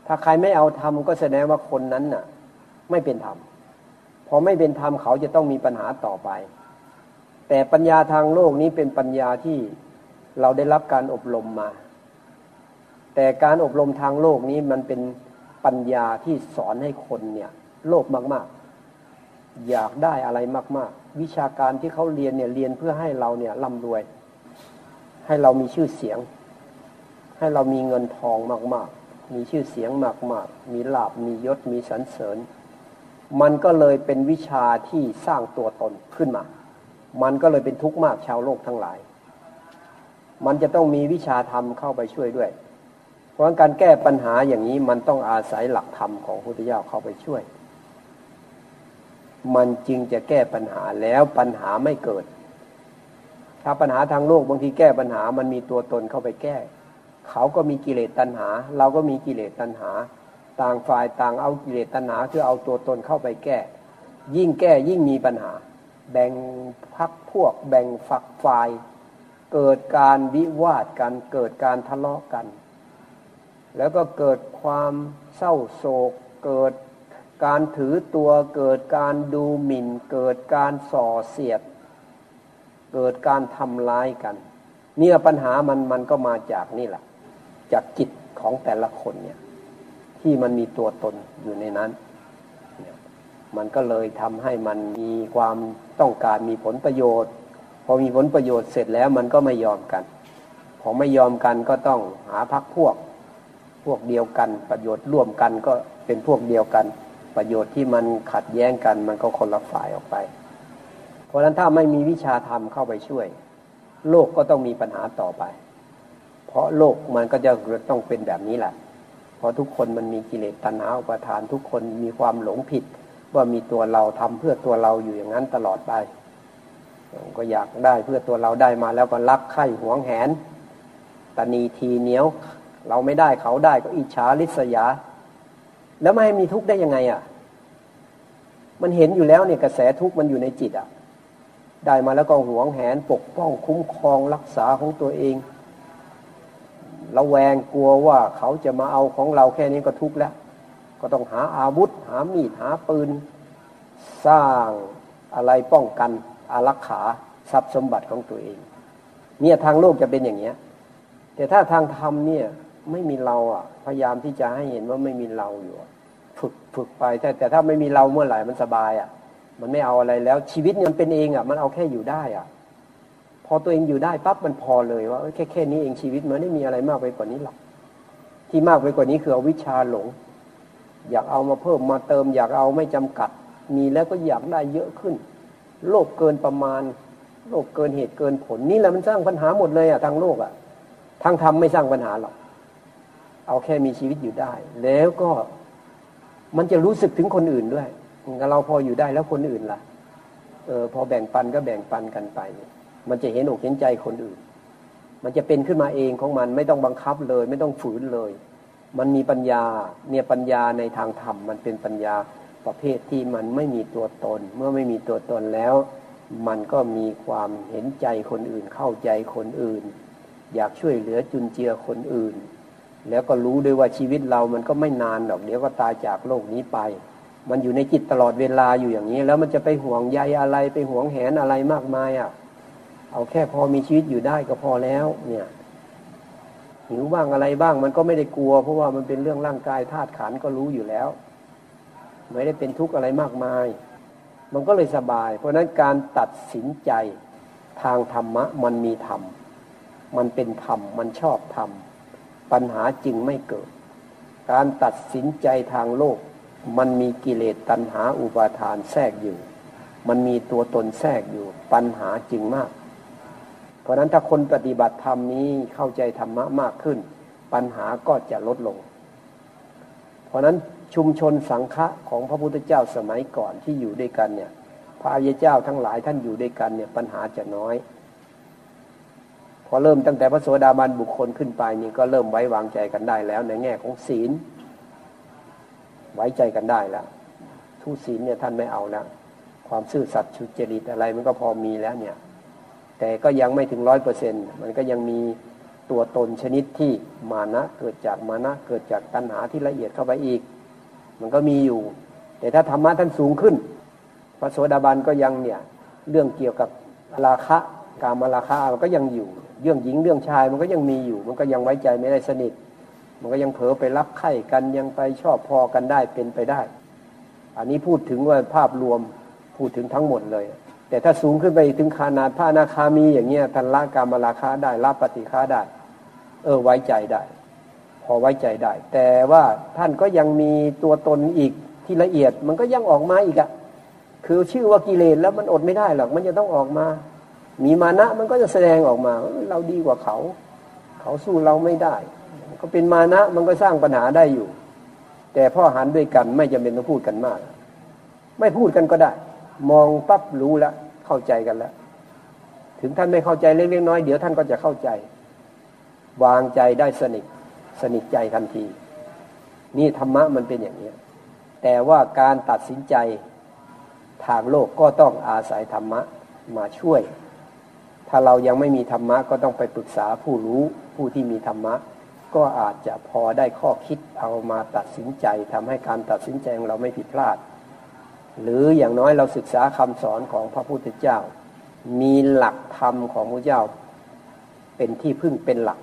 ถ้าใครไม่เอาธรรมก็แสดงว่าคนนั้นน่ะ ไม่เป็นธรรม พอไม่เป็นธรรมเขาจะต้องมีปัญหาต่อไป แต่ปัญญาทางโลกนี้เป็นปัญญาที่ เราได้รับการอบรมมา แต่การอบรมทางโลกนี้มันเป็นปัญญาที่สอนให้คนเนี่ย โลภมากๆ อยากได้อะไรมาก ๆ วิชาการที่เขาเรียนเนี่ยเรียนเพื่อให้เราเนี่ยร่ำรวย ให้เรามีชื่อเสียง ให้เรามีเงินทองมาก ๆ มีชื่อเสียงมากๆ มีลาบมียศมีสรรเสริญ มันก็เลยเป็นวิชาที่สร้างตัวตนขึ้นมา มันก็เลยเป็นทุกข์มากชาวโลกทั้งหลาย มันจะต้องมีวิชาธรรมเข้าไปช่วยด้วย เพราะการแก้ปัญหาอย่างนี้มันต้องอาศัยหลักธรรมของพุทธเจ้าเข้าไปช่วย มันจึงจะแก้ปัญหาแล้วปัญหาไม่เกิด ถ้าปัญหาทางโลกบางทีแก้ปัญหามันมีตัวตนเข้าไปแก้ เขาก็มีกิเลสตัณหา เราก็มีกิเลสตัณหา ต่างฝ่ายต่างเอากิเลสตัณหาคือเอาตัวตนเข้าไปแก้ ยิ่งแก้ยิ่งมีปัญหา แบ่งพักพวก แบ่งฝักฝ่าย เกิดการวิวาทกัน เกิดการทะเลาะกัน แล้วก็เกิดความเศร้าโศก เกิดการถือตัว เกิดการดูหมิ่น เกิดการส่อเสียด เกิดการทำร้ายกัน เนี่ยปัญหามันมันก็มาจากนี่แหละ จากจิตของแต่ละคนเนี่ย ที่มันมีตัวตนอยู่ในนั้นมันก็เลยทำให้มันมีความต้องการมีผลประโยชน์ พอมีผลประโยชน์เสร็จแล้วมันก็ไม่ยอมกัน พอไม่ยอมกันก็ต้องหาพักพวก พวกเดียวกัน ประโยชน์ร่วมกันก็เป็นพวกเดียวกัน ประโยชน์ที่มันขัดแย้งกัน มันก็คนละฝ่ายออกไป เพราะฉะนั้นถ้าไม่มีวิชาธรรมเข้าไปช่วย โลกก็ต้องมีปัญหาต่อไป เพราะโลกมันก็จะต้องเป็นแบบนี้แหละเพราะทุกคนมันมีกิเลสตัณหาอุปทาน ทุกคนมีความหลงผิด ว่ามีตัวเราทำเพื่อตัวเราอยู่อย่างนั้นตลอดไป ก็อยากได้เพื่อตัวเราได้มาแล้วก็รักใคร่หวงแหนตนีทีเหนียว เราไม่ได้เขาได้ก็อิจฉาริษยา แล้วไม่ให้มีทุกข์ได้ยังไงอะ มันเห็นอยู่แล้วเนี่ยกระแสทุกข์มันอยู่ในจิตอะ ได้มาแล้วก็หวงแหนปกป้องคุ้มครองรักษาของตัวเองระแวงกลัวว่าเขาจะมาเอาของเราแค่นี้ก็ทุกข์แล้ว ก็ต้องหาอาวุธ หามีดหาปืน สร้างอะไรป้องกัน อารักขาทรัพย์สมบัติของตัวเอง เนี่ยทางโลกจะเป็นอย่างเนี้ย แต่ถ้าทางธรรมเนี่ยไม่มีเราอะ พยายามที่จะให้เห็นว่าไม่มีเราอยู่ฝึกฝึกไปแต่แต่ถ้าไม่มีเราเมื่อไหร่มันสบายอะ มันไม่เอาอะไรแล้ว ชีวิตมันเป็นเองอะ มันเอาแค่อยู่ได้อะ พอตัวเองอยู่ได้ปั๊บมันพอเลยว่าแค่แค่นี้เองชีวิตมันไม่มีอะไรมากไปกว่านี้หรอกที่มากไปกว่านี้คือเอาวิชาหลง อยากเอามาเพิ่มมาเติม อยากเอาไม่จำกัด มีแล้วก็อยากได้เยอะขึ้น โลกเกินประมาณ โลกเกินเหตุเกินผลนี่แหละมันสร้างปัญหาหมดเลยอะทางโลกอะทางธรรมไม่สร้างปัญหาหรอกเอาแค่มีชีวิตอยู่ได้ แล้วก็มันจะรู้สึกถึงคนอื่นด้วยเราพออยู่ได้แล้วคนอื่นล่ะเออพอแบ่งปันก็แบ่งปันกันไป มันจะเห็นอกเห็นใจคนอื่น มันจะเป็นขึ้นมาเองของมันไม่ต้องบังคับเลย ไม่ต้องฝืนเลย มันมีปัญญาเนี่ยปัญญาในทางธรรมมันเป็นปัญญา ประเภทที่มันไม่มีตัวตน เมื่อไม่มีตัวตนแล้ว มันก็มีความเห็นใจคนอื่นเข้าใจคนอื่น อยากช่วยเหลือจุนเจือคนอื่น แล้วก็รู้ด้วยว่าชีวิตเรามันก็ไม่นานหรอก เดี๋ยวก็ตายจากโลกนี้ไป มันอยู่ในจิตตลอดเวลาอยู่อย่างนี้ แล้วมันจะไปห่วงใยอะไรไปห่วงแหนอะไรมากมายอะเอาแค่พอมีชีวิตอยู่ได้ก็พอแล้วเนี่ยหิวบ้างอะไรบ้างมันก็ไม่ได้กลัว เพราะว่ามันเป็นเรื่องร่างกายธาตุขันก็รู้อยู่แล้ว ไม่ได้เป็นทุกข์อะไรมากมาย มันก็เลยสบาย เพราะนั้นการตัดสินใจทางธรรมะมันมีธรรม มันเป็นธรรม มันชอบธรรม ปัญหาจึงไม่เกิด การตัดสินใจทางโลก มันมีกิเลสตัณหาอุปาทานแทรกอยู่ มันมีตัวตนแทรกอยู่ ปัญหาจึงมาก เพราะนั้นถ้าคนปฏิบัติธรรมนี้เข้าใจธรรมะมากขึ้น ปัญหาก็จะลดลง เพราะนั้น ชุมชนสังฆะของพระพุทธเจ้าสมัยก่อนที่อยู่ด้วยกันเนี่ย พระอริยเจ้าทั้งหลายท่านอยู่ด้วยกันเนี่ยปัญหาจะน้อย พอเริ่มตั้งแต่พระโสดาบันบุคคลขึ้นไปนี่ก็เริ่มไว้วางใจกันได้แล้ว ในแง่ของศีล ไว้ใจกันได้แล้วทุศีลเนี่ยท่านไม่เอาแล้วความซื่อสัตย์ชุจริตอะไรมันก็พอมีแล้วเนี่ย แต่ก็ยังไม่ถึงร้อยเปอร์เซ็นต์มันก็ยังมีตัวตนชนิดที่มานะเกิดจากมานะเกิดจากตัณหาที่ละเอียดเข้าไปอีก มันก็มีอยู่ แต่ถ้าธรรมะท่านสูงขึ้น พระโสดาบันก็ยังเนี่ยเรื่องเกี่ยวกับราคะการมาราคะมันก็ยังอยู่ เรื่องหญิงเรื่องชายมันก็ยังมีอยู่ มันก็ยังไว้ใจไม่ได้สนิท มันก็ยังเผลอไปรักใคร่กันยังไปชอบพอกันได้เป็นไปได้ อันนี้พูดถึงว่าภาพรวมพูดถึงทั้งหมดเลย แต่ถ้าสูงขึ้นไปถึงขนาดพระนาคามีอย่างเงี้ยท่านละการมาราคะได้ละปฏิฆาได้ เออไว้ใจได้ พอไว้ใจได้ แต่ว่าท่านก็ยังมีตัวตนอีกที่ละเอียดมันก็ยังออกมาอีกอะคือชื่อว่ากิเลสแล้วมันอดไม่ได้หรอกมันจะต้องออกมา มีมานะมันก็จะแสดงออกมา เราดีกว่าเขา เขาสู้เราไม่ได้ ก็เป็นมานะมันก็สร้างปัญหาได้อยู่ แต่พ่อหันด้วยกันไม่จำเป็นต้องพูดกันมาก ไม่พูดกันก็ได้ มองปั๊บรู้แล้วเข้าใจกันแล้ว ถึงท่านไม่เข้าใจเล็กๆน้อยเดี๋ยวท่านก็จะเข้าใจ วางใจได้สนิท สนิทใจทันที นี่ธรรมะมันเป็นอย่างนี้ แต่ว่าการตัดสินใจทางโลกก็ต้องอาศัยธรรมะมาช่วย ถ้าเรายังไม่มีธรรมะก็ต้องไปปรึกษาผู้รู้ผู้ที่มีธรรมะ ก็อาจจะพอได้ข้อคิดเอามาตัดสินใจทำให้การตัดสินใจของเราไม่ผิดพลาด หรืออย่างน้อยเราศึกษาคำสอนของพระพุทธเจ้า มีหลักธรรมของพระเจ้า เป็นที่พึ่งเป็นหลัก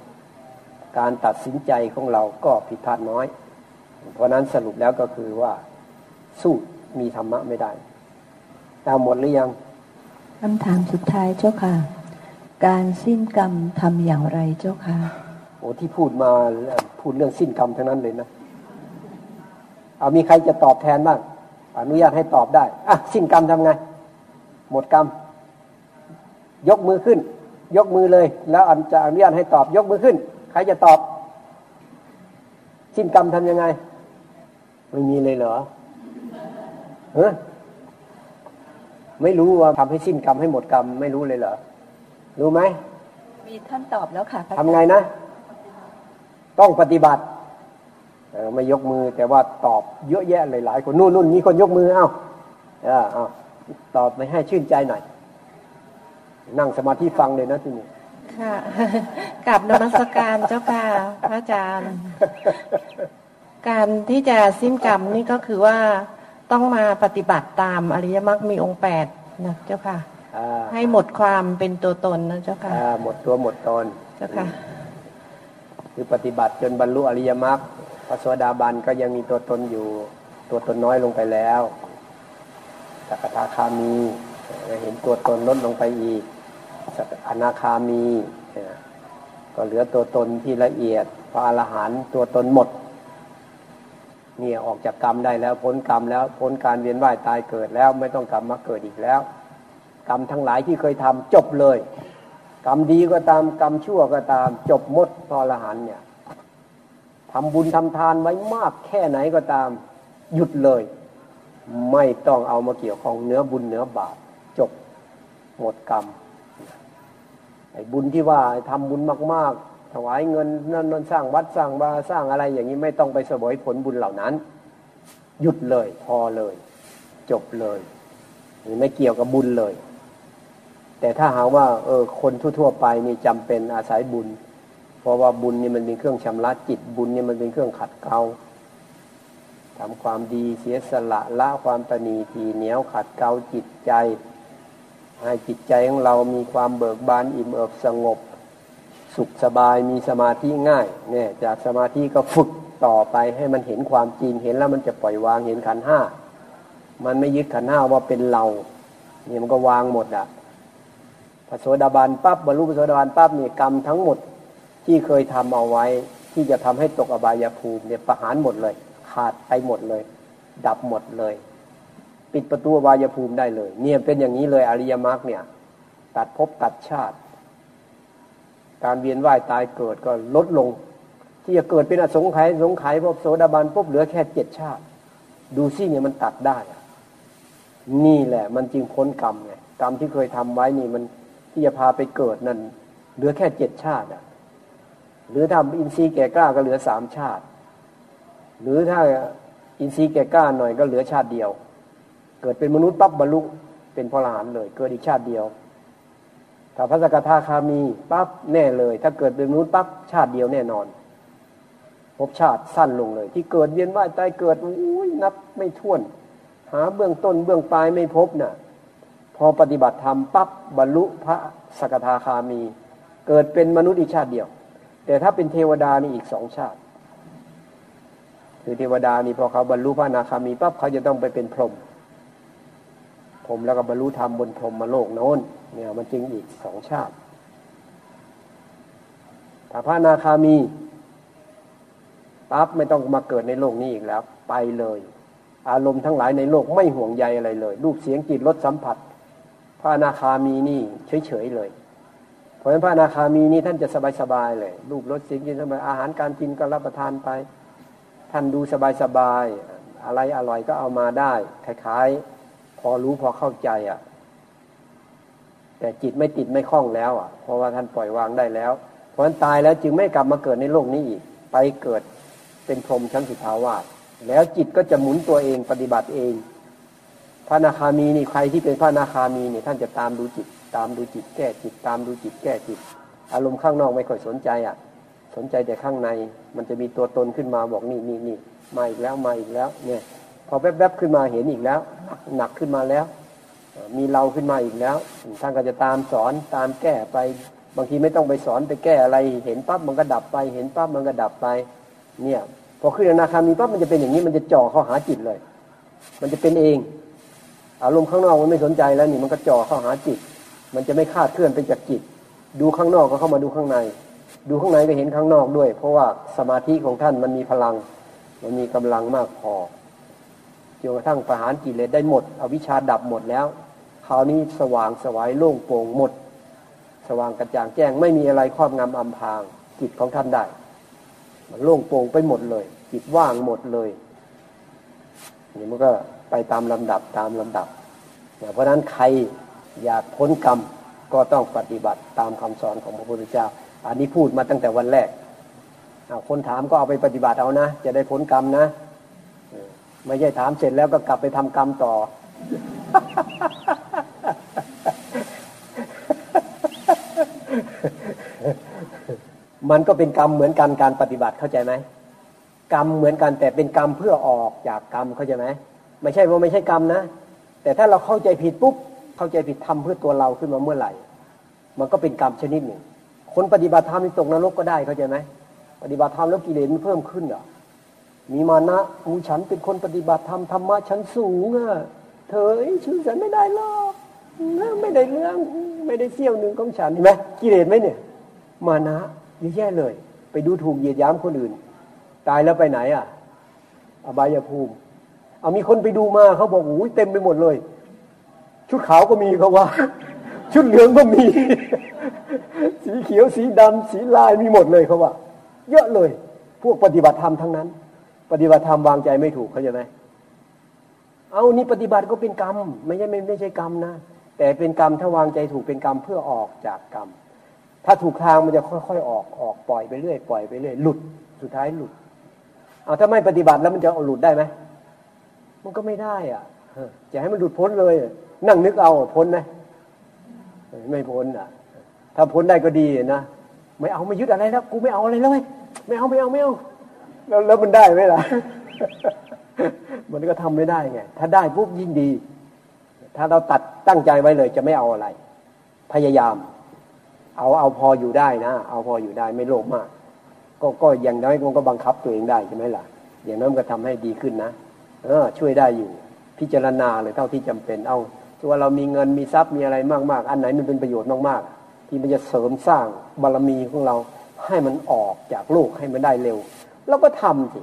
การตัดสินใจของเราก็ผิดพลาดน้อย เพราะนั้นสรุปแล้วก็คือว่าสู้มีธรรมะไม่ได้ตามหมดหรือยังคำถามสุดท้ายเจ้าค่ะ การสิ้นกรรมทำอย่างไรเจ้าค่ะโอ้ที่พูดมาพูดเรื่องสิ้นกรรมทั้งนั้นเลยนะ เอามีใครจะตอบแทนบ้างอนุญาตให้ตอบได้อะสิ้นกรรมทำไง หมดกรรม ยกมือขึ้น ยกมือเลย แล้วอันจะอนุญาตให้ตอบยกมือขึ้น ใครจะตอบสิ้นกรรมทำยังไง ไม่มีเลยเหรอเฮ้ไม่รู้ว่าทำให้สิ้นกรรมให้หมดกรรมไม่รู้เลยเหรอ รู้ไหม มีท่านตอบแล้วค่ะทำไงนะ ต้องปฏิบัติเออไม่ยกมือแต่ว่าตอบเยอะแยะเลยหลายคนนู่นนู่นมีคนยกมือ เอ้าเออเอาตอบไปให้ชื่นใจหน่อย นั่งสมาธิฟังเลยนะที่นี่ ค่ะกับนมัสการเจ้าค่ะพระอาจารย์ การที่จะสิ้นกรรมนี่ก็คือว่าต้องมาปฏิบัติตามอริยมรรคมีองค์แปดนะเจ้าค่ะให้หมดความเป็นตัวตนนะเจ้าค่ะหมดตัวหมดตนเจ้าค่ะคือปฏิบัติจนบรรลุอริยมรรคพระสวสดาบันก็ยังมีตัวตนอยู่ ตัวตนน้อยลงไปแล้วสักทาคามีเห็นตัวตนลดลงไปอีก อนาคามีก็เหลือตัวตนที่ละเอียดพระอรหันต์ตัวตนหมดเนี่ยออกจากกรรมได้แล้วพ้นกรรมแล้วพ้นการเวียนว่ายตายเกิดแล้ว ไม่ต้องกรรมมาเกิดอีกแล้ว กรรมทั้งหลายที่เคยทำจบเลย กรรมดีก็ตามกรรมชั่วก็ตามจบหมดพระอรหันต์เนี่ยทำบุญทำทานไว้มากแค่ไหนก็ตามหยุดเลย ไม่ต้องเอามาเกี่ยวของเนื้อบุญเนื้อบาปจบหมดกรรม ไอ้บุญที่ว่าทำบุญมาก ๆ ถวายเงินนั่นนนสร้างวัดสร้างบาสร้างอะไรอย่างนี้ไม่ต้องไปเสวยผลบุญเหล่านั้น หยุดเลย พอเลย จบเลยไม่เกี่ยวกับบุญเลย แต่ถ้าหาว่า เออ คนทั่ว ๆ ไปนี่จำเป็นอาศัยบุญ เพราะว่าบุญนี่มันเป็นเครื่องชำระจิตบุญนี่มันเป็นเครื่องขัดเกลาทำความดีเสียสละละความตนีทีเหนียวขัดเกลาจิตใจ ให้จิตใจของเรามีความเบิกบานอิ่มเอิบสงบ สุขสบายมีสมาธิง่ายเนี่ยจากสมาธิก็ฝึกต่อไปให้มันเห็นความจริงเห็นแล้วมันจะปล่อยวางเห็นขันห้ามันไม่ยึดขันห้าว่าเป็นเราเนี่ยมันก็วางหมดอะพระโสดาบันปั๊บบรรลุพระโสดาบันปั๊บเนี่ยกรรมทั้งหมดที่เคยทำเอาไว้ ที่จะทำให้ตกอบายภูมิเนี่ยประหารหมดเลย ขาดไปหมดเลย ดับหมดเลย ปิดประตูอบายภูมิได้เลย เนี่ยเป็นอย่างนี้เลยอริยมรรคเนี่ย ตัดภพตัดชาติ การเวียนว่ายตายเกิดก็ลดลง ที่จะเกิดเป็นอสงไขยสงไขยพบโสดาบันปุ๊บเหลือแค่เจ็ดชาติ ดูซิเนี่ยมันตัดได้ นี่แหละ มันจึงพ้นกรรมไงกรรมที่เคยทำไว้นี่มันที่จะพาไปเกิดนั่นเหลือแค่เจ็ดชาติอะหรือถ้าอินทรีย์แก่กล้าก็เหลือสามชาติ หรือถ้าอินทรีย์แก่กล้าหน่อยก็เหลือชาติเดียว เกิดเป็นมนุษย์ปั๊บบรรลุเป็นพระอรหันต์เลย เกิดอีกชาติเดียว ถ้าพระสกทาคามีปั๊บแน่เลย ถ้าเกิดเป็นมนุษย์ปั๊บชาติเดียวแน่นอนพบชาติสั้นลงเลย ที่เกิดเวียนว่ายตายเกิดอุ้ยนับไม่ถ้วน หาเบื้องต้นเบื้องปลายไม่พบนะ่ะ พอปฏิบัติธรรมปั๊บบรรลุพระสกทาคามี เกิดเป็นมนุษย์อีกชาติเดียว แต่ถ้าเป็นเทวดานี่อีกสองชาติ คือเทวดานี่พอเขาบรรลุพระนาคามีปั๊บเขาจะต้องไปเป็นพรหม มแล้วก็บรรลุธรรมบนพรมมาโลกโน้นเนี่ยมันจึงอีกสองชาติถ้าพระนาคามีปั๊บไม่ต้องมาเกิดในโลกนี้อีกแล้ว ไปเลย อารมณ์ทั้งหลายในโลกไม่ห่วงใยอะไรเลยรูปเสียงกลิ่นรสสัมผัส พระนาคามีนี่เฉยๆเลย เพราะฉะนั้นพระนาคามีนี่ท่านจะสบายๆเลยรูปรสเสียงกลิ่นสบายอาหารการกินก็รับประทานไป ท่านดูสบายๆอะไรอร่อยก็เอามาได้คล้ายๆ พอรู้พอเข้าใจอะ แต่จิตไม่ติดไม่คล้องแล้วอะ เพราะว่าท่านปล่อยวางได้แล้ว เพราะฉะนั้นตายแล้วจึงไม่กลับมาเกิดในโลกนี้อีก ไปเกิดเป็นพรหมชั้นสุทาวาสแล้วจิตก็จะหมุนตัวเองปฏิบัติเอง พระนาคามีนี่ใครที่เป็นพระนาคามีเนี่ยท่านจะตามดูจิต ตามดูจิตแก้จิตตามดูจิตแก้จิต อารมณ์ข้างนอกไม่ค่อยสนใจอะ สนใจแต่ข้างในมันจะมีตัวตนขึ้นมาบอกนี่นี่นี่มาอีกแล้วมาอีกแล้วเนี่ย พอแวบๆขึ้นมาเห็นอีกแล้ว หนักขึ้นมาแล้ว มีเราขึ้นมาอีกแล้วท่านก็จะตามสอนตามแก้ไป บางทีไม่ต้องไปสอนไปแก้อะไร เห็นปั๊บมันก็ดับไป เห็นปั๊บมันก็ดับไป เนี่ยพอขึ้นอนาคามีปั๊บมันจะเป็นอย่างนี้มันจะจ่อเข้าหาจิตเลย มันจะเป็นเองอารมณ์ข้างนอกมันไม่สนใจแล้วนี่มันก็จ่อเข้าหาจิต มันจะไม่คาดเคลื่อนไปจากจิต ดูข้างนอกก็เข้ามาดูข้างใน ดูข้างในก็เห็นข้างนอกด้วย เพราะว่าสมาธิของท่านมันมีพลัง มันมีกำลังมากพอ จนกระทั่งประหารกิเลสได้หมด อวิชชาดับหมดแล้วคราวนี้สว่างสวายโล่งโปร่งหมด สว่างกระจ่างแจ้งไม่มีอะไรครอบงำอำพรางจิตของท่านได้ มันโล่งโปร่งไปหมดเลย จิตว่างหมดเลยนี่มันก็ไปตามลำดับตามลำดับ เพราะฉะนั้นใครอยากพ้นกรรมก็ต้องปฏิบัติตามคำสอนของพระพุทธเจ้า อันนี้พูดมาตั้งแต่วันแรกคนถามก็เอาไปปฏิบัติเอานะ จะได้พ้นกรรมนะ ไม่ใช่ถามเสร็จแล้วก็กลับไปทำกรรมต่อ มันก็เป็นกรรมเหมือนกันการปฏิบัติเข้าใจไหมกรรมเหมือนกันแต่เป็นกรรมเพื่อออกจากกรรมเข้าใจไหมไม่ใช่ว่าไม่ใช่กรรมนะ แต่ถ้าเราเข้าใจผิดปุ๊บเข้าใจผิดทำเพื่อตัวเราขึ้นมาเมื่อไหร่ มันก็เป็นกรรมชนิดหนึ่ง คนปฏิบัติธรรมตกนรกก็ได้เข้าใจไหมปฏิบัติธรรมแล้วกิเลสมันเพิ่มขึ้นเหรอ มีมานะอูฉันเป็นคนปฏิบัติธรรมธรรมะฉันสูงอะเธอชื่อฉันไม่ได้หรอกไม่ได้เรื่องไม่ได้เสี้ยวหนึ่งของฉันเห็นไหมกิเลสไหมเนี่ย มานะเยอะแย่เลย ไปดูถูกเหยียดย้ำคนอื่น ตายแล้วไปไหนอะ อบายภูมิ เอามีคนไปดูมาเขาบอกโอ้ยเต็มไปหมดเลย ชุดขาวก็มีเขาว่า ชุดเหลืองก็มี สีเขียวสีดำสีลายมีหมดเลยเขาว่า เยอะเลย พวกปฏิบัติธรรมทั้งนั้น ปฏิบัติธรรมวางใจไม่ถูกเขาใจไหมเอานี่ปฏิบัติก็เป็นกรรม ไม่ใช่ไม่ไม่ใช่กรรมนะแต่เป็นกรรมถ้าวางใจถูกเป็นกรรมเพื่อออกจากกรรม ถ้าถูกทางมันจะค่อยๆออกออกปล่อยไปเรื่อยปล่อยไปเรื่อยหลุดสุดท้ายหลุด เอาถ้าไม่ปฏิบัติแล้วมันจะหลุดได้ไหมมันก็ไม่ได้อะจะให้มันหลุดพ้นเลย นั่งนึกเอาพ้นไหมไม่พ้นอะ ถ้าพ้นได้ก็ดีนะไม่เอาไม่ยึดอะไรแล้วกูไม่เอาอะไรแล้วไม่เอาไม่เอาไม่เอา แล้วแล้วมันได้ไหมล่ะ มันก็ทำไม่ได้ไง ถ้าได้ปุ๊บยิ่งดี ถ้าเราตัดตั้งใจไว้เลย จะไม่เอาอะไร พยายาม เอาเอาพออยู่ได้นะ เอาพออยู่ได้ไม่โลภมาก ก็ก็อย่างน้อยมันก็บังคับตัวเองได้ใช่ไหมล่ะ อย่างนั้นมันก็ทำให้ดีขึ้นนะ เออ ช่วยได้อยู่ พิจารณาเลยเท่าที่จำเป็น เอาว่าเรามีเงินมีทรัพย์มีอะไรมากๆ อันไหนมันเป็นประโยชน์มากๆ ที่มันจะเสริมสร้างบารมีของเราให้มันออกจากโลกให้มันได้เร็ว เราก็ทำสิ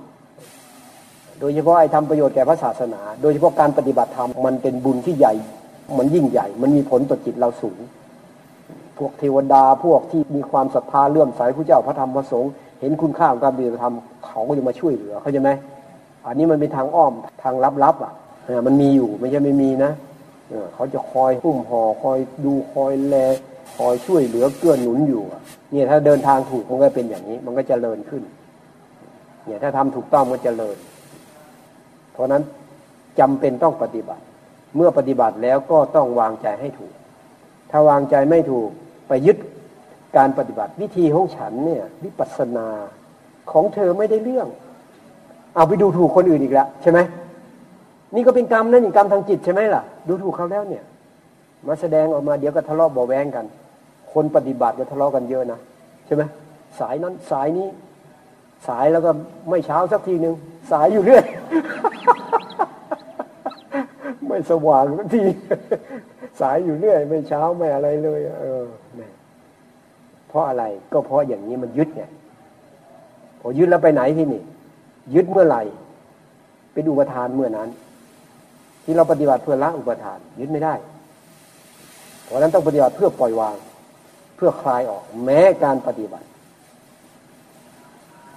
โดยเฉพาะไอ้ทำประโยชน์แก่พระศาสนา โดยเฉพาะการปฏิบัติธรรมมันเป็นบุญที่ใหญ่ มันยิ่งใหญ่ มันมีผลต่อจิตเราสูง พวกเทวดาพวกที่มีความศรัทธาเลื่อมใสพระเจ้าพระธรรมพระสงฆ์เห็นคุณค่าของการปฏิบัติธรรมเขาก็จะมาช่วยเหลือเขาใช่ไหมอันนี้มันเป็นทางอ้อมทางลับๆอะมันมีอยู่ไม่ใช่ไม่มีนะเขาจะคอยหุ้มห่อคอยดูคอยแลคอยช่วยเหลือเกื้อหนุนอยู่เนี่ยถ้าเดินทางถูกมันก็เป็นอย่างนี้ มันก็จะเริญขึ้น เนี่ยถ้าทำถูกต้องมันจะเริญ เพราะนั้นจำเป็นต้องปฏิบัติ เมื่อปฏิบัติแล้วก็ต้องวางใจให้ถูก ถ้าวางใจไม่ถูกไปยึดการปฏิบัติวิธีของฉันเนี่ยวิปัสสนาของเธอไม่ได้เรื่อง เอาไปดูถูกคนอื่นอีกแล้วใช่ไหมนี่ก็เป็นกรรมนั่นนี่กรรมทางจิตใช่ไหมล่ะ ดูถูกเขาแล้วเนี่ย มาแสดงออกมาเดี๋ยวก็ทะเลาะเบาแวงกัน คนปฏิบัติก็ทะเลาะกันเยอะนะใช่ไหมสายนั้นสายนี้ สายแล้วก็ไม่เช้าสักทีหนึ่งสายอยู่เรื่อย ไม่สว่างสักที สายอยู่เรื่อย ไม่เช้าไม่อะไรเลย เออเพราะอะไรก็เพราะอย่างนี้มันยึดไงพอยึดแล้วไปไหนที่นี่ ยึดเมื่อไหร่เป็นอุปทานเมื่อนั้น ที่เราปฏิบัติเพื่อละอุปทาน ยึดไม่ได้ เพราะนั้นต้องปฏิบัติเพื่อปล่อยวาง เพื่อคลายออก แม้การปฏิบัติ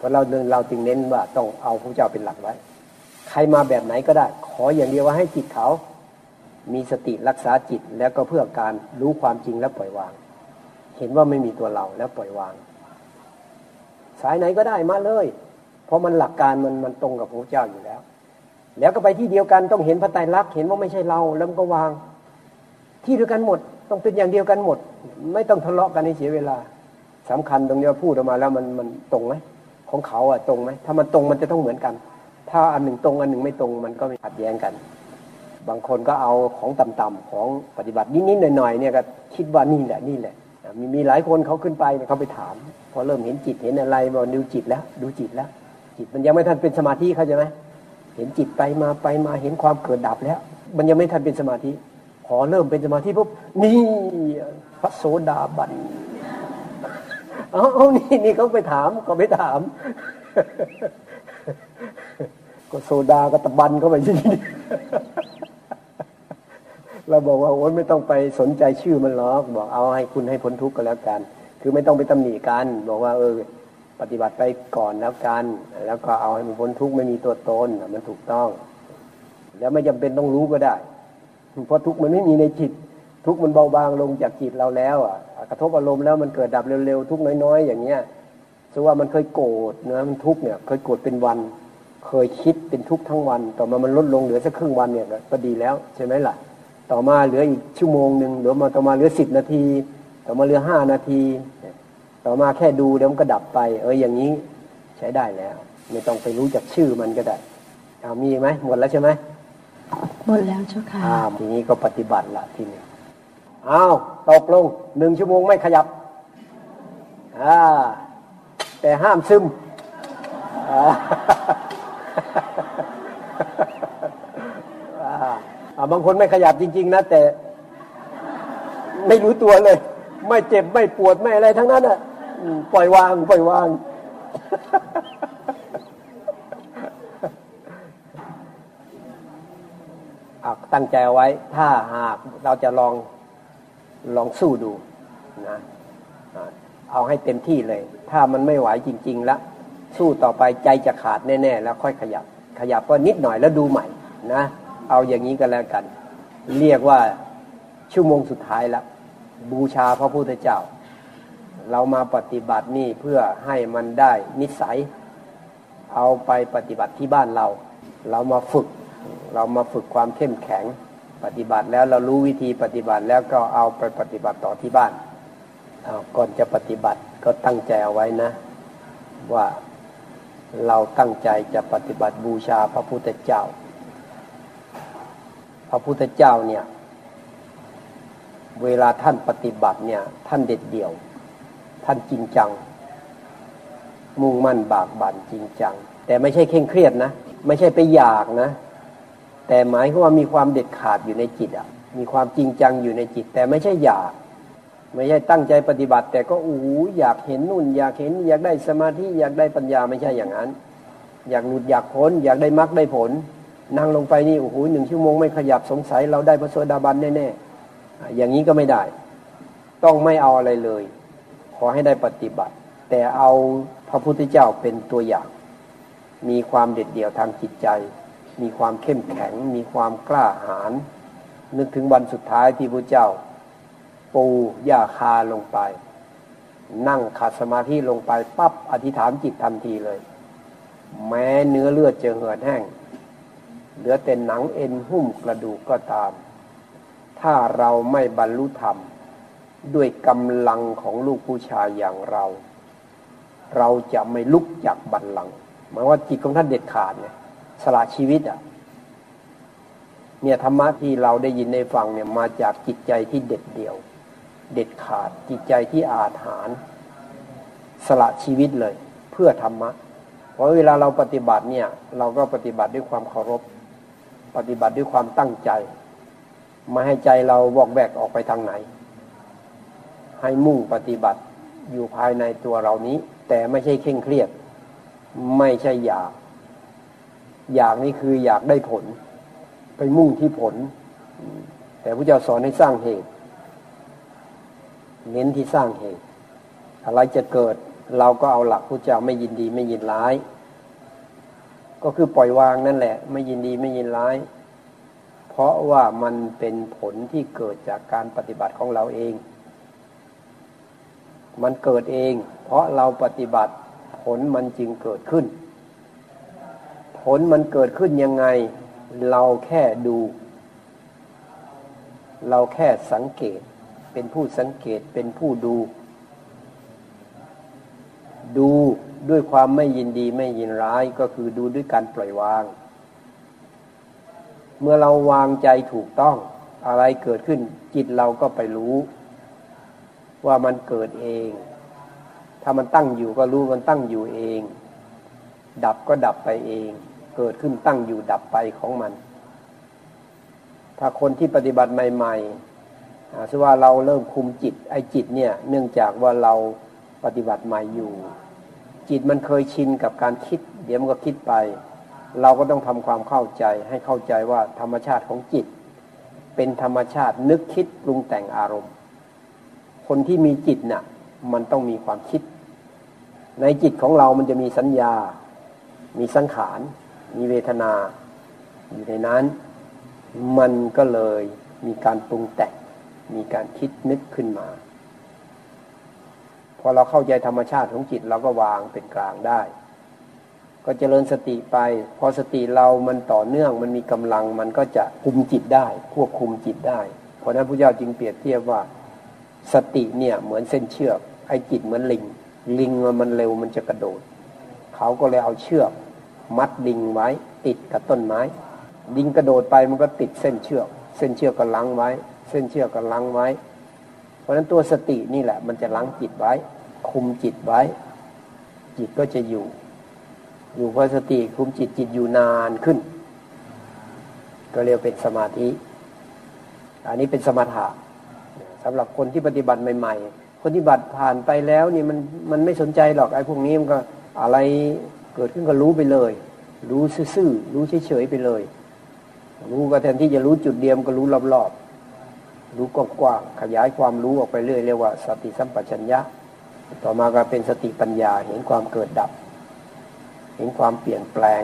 เพราะเราเราจึงเน้นว่าต้องเอาพระเจ้าเป็นหลักไว้ ใครมาแบบไหนก็ได้ ขออย่างเดียวว่าให้จิตเขา มีสติรักษาจิตแล้วก็เพื่อการรู้ความจริงและปล่อยวาง เห็นว่าไม่มีตัวเราแล้วปล่อยวาง สายไหนก็ได้มาเลย เพราะมันหลักการมันมันตรงกับพระเจ้าอยู่แล้ว แล้วก็ไปที่เดียวกันต้องเห็นพระไตรลักษณ์เห็นว่าไม่ใช่เราแล้วก็วาง ที่เดียวกันหมดต้องเป็นอย่างเดียวกันหมด ไม่ต้องทะเลาะกันในเสียเวลาสำคัญตรงนี้พูดออกมาแล้วมันมันตรงไหม ของเขาอะตรงไหมถ้ามันตรงมันจะต้องเหมือนกัน ถ้าอันหนึ่งตรงอันหนึ่งไม่ตรงมันก็ไม่ขัดแย้งกัน บางคนก็เอาของต่ำๆของปฏิบัตินิดๆหน่อยๆเนี่ยก็คิดว่านี่แหละนี่แหละมีมีหลายคนเขาขึ้นไปเขาไปถาม พอเริ่มเห็นจิตเห็นอะไรบอกดูจิตแล้ว ดูจิตแล้ว จิตมันยังไม่ทันเป็นสมาธิเขาใช่ไหมเห็นจิตไปมาไปมาเห็นความเกิดดับแล้ว มันยังไม่ทันเป็นสมาธิ พอเริ่มเป็นสมาธิปุ๊บนี่พระโสดาบัน เอาเอานี่นี่เขาไปถามก็ไปถาม ก็โซดาก็ตะบันเข้าไปที่นี่เราบอกว่าโอ้ยไม่ต้องไปสนใจชื่อมันหรอกบอกเอาให้คุณให้พ้นทุกข์ก็แล้วกัน คือไม่ต้องไปตำหนิกันบอกว่า เออ ปฏิบัติไปก่อนแล้วกัน แล้วก็เอาให้มันพ้นทุกข์ไม่มีตัวตนมันถูกต้อง แล้วไม่จำเป็นต้องรู้ก็ได้ เพราะทุกข์มันไม่มีในจิต ทุกข์มันเบาบางลงจากจิตเราแล้ว อะ กระทบอารมณ์แล้วมันเกิดดับเร็วๆทุกข์น้อยๆ อย่างเงี้ยสว่ามันเคยโกรธนะมันทุกข์เนี่ย เคยโกรธเป็นวัน เคยคิดเป็นทุกข์ทั้งวัน ต่อมามันลดลงเหลือสักครึ่งวันเนี่ยก็ดีแล้วใช่ไหมล่ะ ต่อมาเหลืออีกชั่วโมงหนึ่งเหลือมาต่อมาเหลือสิบนาที ต่อมาเหลือห้านาที ต่อมาแค่ดูเดี๋ยวมันก็ดับไป เอออย่างนี้ใช้ได้แล้ว ไม่ต้องไปรู้จักชื่อมันก็ได้เอามีไหมหมดแล้วใช่ไหมหมดแล้วเจ้าค่ะอ่าทีนี้ก็ปฏิบัติละทีนี้อ้าว ตกลงหนึ่งชั่วโมงไม่ขยับอแต่ห้ามซึมบางคนไม่ขยับจริง ๆ นะ แต่ ไม่รู้ตัวเลย ไม่เจ็บไม่ปวดไม่อะไรทั้งนั้นอะปล่อยวาง ปล่อยวาง ตั้งใจไว้ ถ้าหากเราจะลอง ลองสู้ดูนะเอาให้เต็มที่เลย ถ้ามันไม่ไหวจริง ๆ แล้ว สู้ต่อไปใจจะขาดแน่ ๆ แล้วค่อยขยับ ขยับก็นิดหน่อยแล้วดูใหม่นะ เอาอย่างนี้ก็แล้วกัน เรียกว่าชั่วโมงสุดท้ายแล้วบูชาพระพุทธเจ้า เรามาปฏิบัตินี่เพื่อให้มันได้นิสัย เอาไปปฏิบัติที่บ้านเรา เรามาฝึก เรามาฝึกความเข้มแข็ง ปฏิบัติแล้วเรารู้วิธีปฏิบัติแล้วก็เอาไปปฏิบัติต่อที่บ้านก่อนจะปฏิบัติก็ตั้งใจเอาไว้นะ ว่าเราตั้งใจจะปฏิบัติบูชาพระพุทธเจ้า พระพุทธเจ้าเนี่ยเวลาท่านปฏิบัติเนี่ยท่านเด็ดเดี่ยว ท่านจริงจัง มุ่งมั่นบากบั่นจริงจัง แต่ไม่ใช่เคร่งเครียดนะ ไม่ใช่ไปอยากนะ แต่หมายความว่ามีความเด็ดขาดอยู่ในจิตอะ มีความจริงจังอยู่ในจิต แต่ไม่ใช่อยาก ไม่ใช่ตั้งใจปฏิบัติ แต่ก็อู้อยากเห็นนู่น อยากเห็น อยากได้สมาธิอยากได้ปัญญาไม่ใช่อย่างนั้น อยากหลุดอยากพ้นอยากได้มรรคได้ผล นั่งลงไปนี่โอ้โหหนึ่งชั่วโมงไม่ขยับสงสัยเราได้พระโสดาบันแน่ๆอย่างนี้ก็ไม่ได้ ต้องไม่เอาอะไรเลย ขอให้ได้ปฏิบัติ แต่เอาพระพุทธเจ้าเป็นตัวอย่าง มีความเด็ดเดี่ยวทางจิตใจ มีความเข้มแข็ง มีความกล้าหาญนึกถึงวันสุดท้ายที่พระเจ้า ปูย่าคาลงไป นั่งขัดสมาธิลงไปปั๊บอธิษฐานจิตทันทีเลย แม้เนื้อเลือดจะเหือดแห้ง เหลือแต่หนังเอ็นหุ้มกระดูกก็ตาม ถ้าเราไม่บรรลุธรรม ด้วยกำลังของลูกผู้ชายอย่างเรา เราจะไม่ลุกจากบัลลังก์หมายว่าจิตของท่านเด็ดขาดเนี่ย สละชีวิตอะเนี่ยธรรมะที่เราได้ยินได้ฟังเนี่ยมาจากจิตใจที่เด็ดเดี่ยว เด็ดขาดจิตใจที่อาถรรพ์สละชีวิตเลย เพื่อธรรมะ เพราะเวลาเราปฏิบัติเนี่ย เราก็ปฏิบัติด้วยความเคารพ ปฏิบัติด้วยความตั้งใจไมาให้ใจเราบอกแบกออกไปทางไหน ให้มุ่งปฏิบัติอยู่ภายในตัวเรานี้ แต่ไม่ใช่เคร่งเครียด ไม่ใช่อยาก อยากนี่คืออยากได้ผล ไปมุ่งที่ผล แต่พระเจ้าสอนให้สร้างเหตุ เน้นที่สร้างเหตุ อะไรจะเกิด เราก็เอาหลักพระเจ้าไม่ยินดีไม่ยินร้าย ก็คือปล่อยวางนั่นแหละ ไม่ยินดีไม่ยินร้าย เพราะว่ามันเป็นผลที่เกิดจากการปฏิบัติของเราเอง มันเกิดเอง เพราะเราปฏิบัติผลมันจึงเกิดขึ้น ผลมันเกิดขึ้นยังไง เราแค่ดู เราแค่สังเกต เป็นผู้สังเกตเป็นผู้ดู ดูด้วยความไม่ยินดีไม่ยินร้ายก็คือดูด้วยการปล่อยวาง เมื่อเราวางใจถูกต้อง อะไรเกิดขึ้น จิตเราก็ไปรู้ ว่ามันเกิดเอง ถ้ามันตั้งอยู่ก็รู้มันตั้งอยู่เองดับก็ดับไปเอง เกิดขึ้นตั้งอยู่ดับไปของมัน ถ้าคนที่ปฏิบัติใหม่ๆสว่าเราเริ่มคุมจิต ไอ้จิตเนี่ย เนื่องจากว่าเราปฏิบัติใหม่อยู่ จิตมันเคยชินกับการคิด เดี๋ยวมันก็คิดไป เราก็ต้องทำความเข้าใจ ให้เข้าใจว่าธรรมชาติของจิต เป็นธรรมชาตินึกคิดปรุงแต่งอารมณ์ คนที่มีจิตน่ะ มันต้องมีความคิด ในจิตของเรามันจะมีสัญญา มีสังขาร มีเวทนาอยู่ในนั้น มันก็เลยมีการปรุงแต่งมีการคิดนึกขึ้นมา พอเราเข้าใจธรรมชาติของจิตเราก็วางเป็นกลางได้ ก็เจริญสติไป พอสติเรามันต่อเนื่องมันมีกำลังมันก็จะคุมจิตได้ ควบคุมจิตได้ เพราะนั้นพระเจ้าจึงเปรียบเทียบว่า สติเนี่ยเหมือนเส้นเชือกไอ้จิตเหมือนลิง ลิงมันเร็วมันจะกระโดด เขาก็เลยเอาเชือก มัดลิงไว้ ติดกับต้นไม้ลิงกระโดดไปมันก็ติดเส้นเชือก เส้นเชือกก็ลังไว้ เส้นเชือกก็ลังไว้ เพราะฉะนั้นตัวสตินี่แหละ มันจะลังจิตไว้ คุมจิตไว้ จิตก็จะอยู่ อยู่เพราะสติคุมจิตจิตอยู่นานขึ้น ก็เรียกเป็นสมาธิ อันนี้เป็นสมถะสำหรับคนที่ปฏิบัติใหม่ ๆ คนที่บัติผ่านไปแล้วนี่มันมันไม่สนใจหรอกไอ้พวกนี้มันก็อะไร กิดขึ้นก็รู้ไปเลย รู้ซื่อๆรู้เฉยๆไปเลย รู้ก็แทนที่จะรู้จุดเดียมก็รู้รอบๆรู้กว้างๆขยายความรู้ออกไปเรื่อยเรียกว่า สติสัมปชัญญะ ต่อมาก็เป็นสติปัญญาเห็นความเกิดดับ เห็นความเปลี่ยนแปลง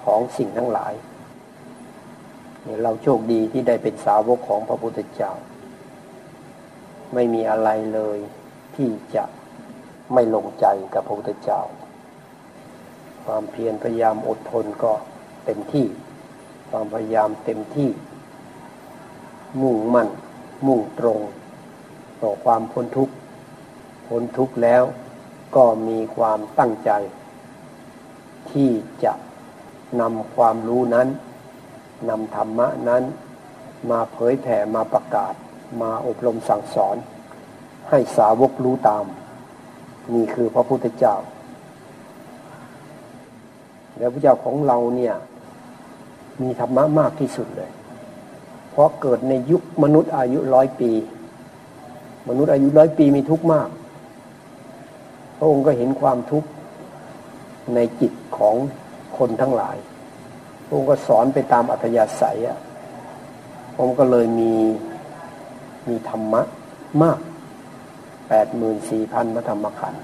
ของสิ่งทั้งหลายเนี่ยเราโชคดีที่ได้เป็นสาวกของพระพุทธเจ้า ไม่มีอะไรเลยที่จะไม่ลงใจกับพระพุทธเจ้า ความเพียรพยายามอดทนก็เต็มที่ ความพยายามเต็มที่ มุ่งมั่น มุ่งตรง ต่อความพ้นทุกข์พ้นทุกข์แล้วก็มีความตั้งใจ ที่จะนำความรู้นั้นนำธรรมะนั้นมาเผยแผ่มาประกาศ มาอบรมสั่งสอน ให้สาวกรู้ตาม นี่คือพระพุทธเจ้า แล้วพระเจ้าของเราเนี่ยมีธรรมะมากที่สุดเลย เพราะเกิดในยุคมนุษย์อายุร้อยปี มนุษย์อายุร้อยปีมีทุกข์มาก พระองค์ก็เห็นความทุกข์ในจิตของคนทั้งหลาย พระองค์ก็สอนไปตามอัธยาศัยอะผมก็เลยมีมีธรรมะมากแปดหมื่นสี่พันพระธรรมขันธ์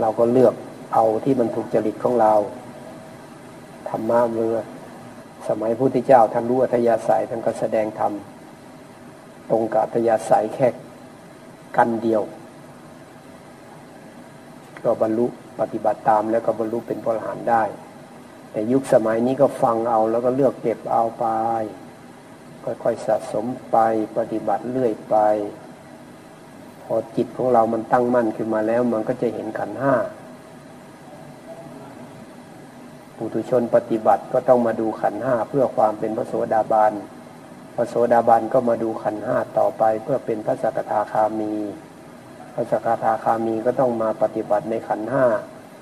เราก็เลือก เอาที่มันถูกจริตของเราธรรมะเมื่อสมัยพุทธเจ้าท่านรู้อัธยาศัยท่านก็แสดงธรรมตรงกับอัธยาศัยแค่กันเดียว ก็บรรลุปฏิบัติตามแล้วก็บรรลุเป็นพระอรหันต์ได้ แต่ยุคสมัยนี้ก็ฟังเอาแล้วก็เลือกเก็บเอาไป ค่อยๆสะสมไปปฏิบัติเรื่อยไป พอจิตของเรามันตั้งมั่นขึ้นมาแล้วมันก็จะเห็นขันห้า ปุถุชนปฏิบัติก็ต้องมาดูขันห้าเพื่อความเป็นพระโสดาบันพระโสดาบันก็มาดูขันห้าต่อไปเพื่อเป็นพระสกทาคามี พระสกทาคามีก็ต้องมาปฏิบัติในขันห้า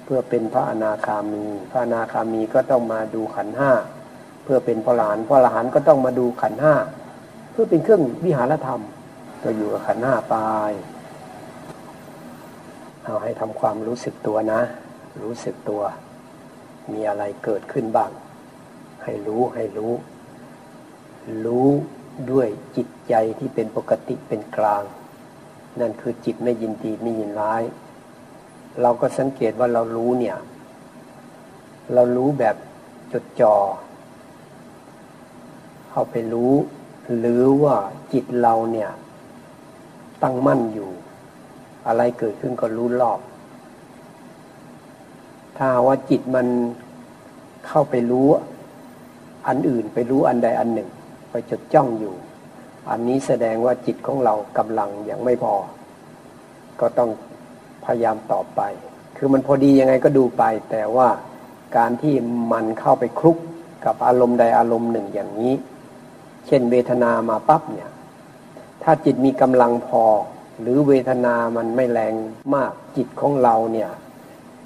เพื่อเป็นพระอนาคามี พระอนาคามีก็ต้องมาดูขันห้าเพื่อเป็นพระหลานพระหลานก็ต้องมาดูขันห้าเพื่อเป็นเครื่องวิหารธรรมก็อยู่กับขันห้าไปเอาให้ทำความรู้สึกตัวนะ รู้สึกตัว มีอะไรเกิดขึ้นบ้าง ให้รู้ให้รู้ รู้ด้วยจิตใจที่เป็นปกติเป็นกลาง นั่นคือจิตไม่ยินดีไม่ยินร้าย เราก็สังเกตว่าเรารู้เนี่ย เรารู้แบบจดจอ่อเข้าไปรู้ หรือว่าจิตเราเนี่ย ตั้งมั่นอยู่ อะไรเกิดขึ้นก็รู้รอบ ถ้าว่าจิตมันเข้าไปรู้อันอื่นไปรู้อันใดอันหนึ่ง ไปจดจ้องอยู่ อันนี้แสดงว่าจิตของเรากำลังยังไม่พอ ก็ต้องพยายามต่อไป คือมันพอดียังไงก็ดูไป แต่ว่าการที่มันเข้าไปคลุกกับอารมณ์ใดอารมณ์หนึ่งอย่างนี้ เช่นเวทนามาปั๊บเนี่ย ถ้าจิตมีกำลังพอ หรือเวทนามันไม่แรงมากจิตของเราเนี่ย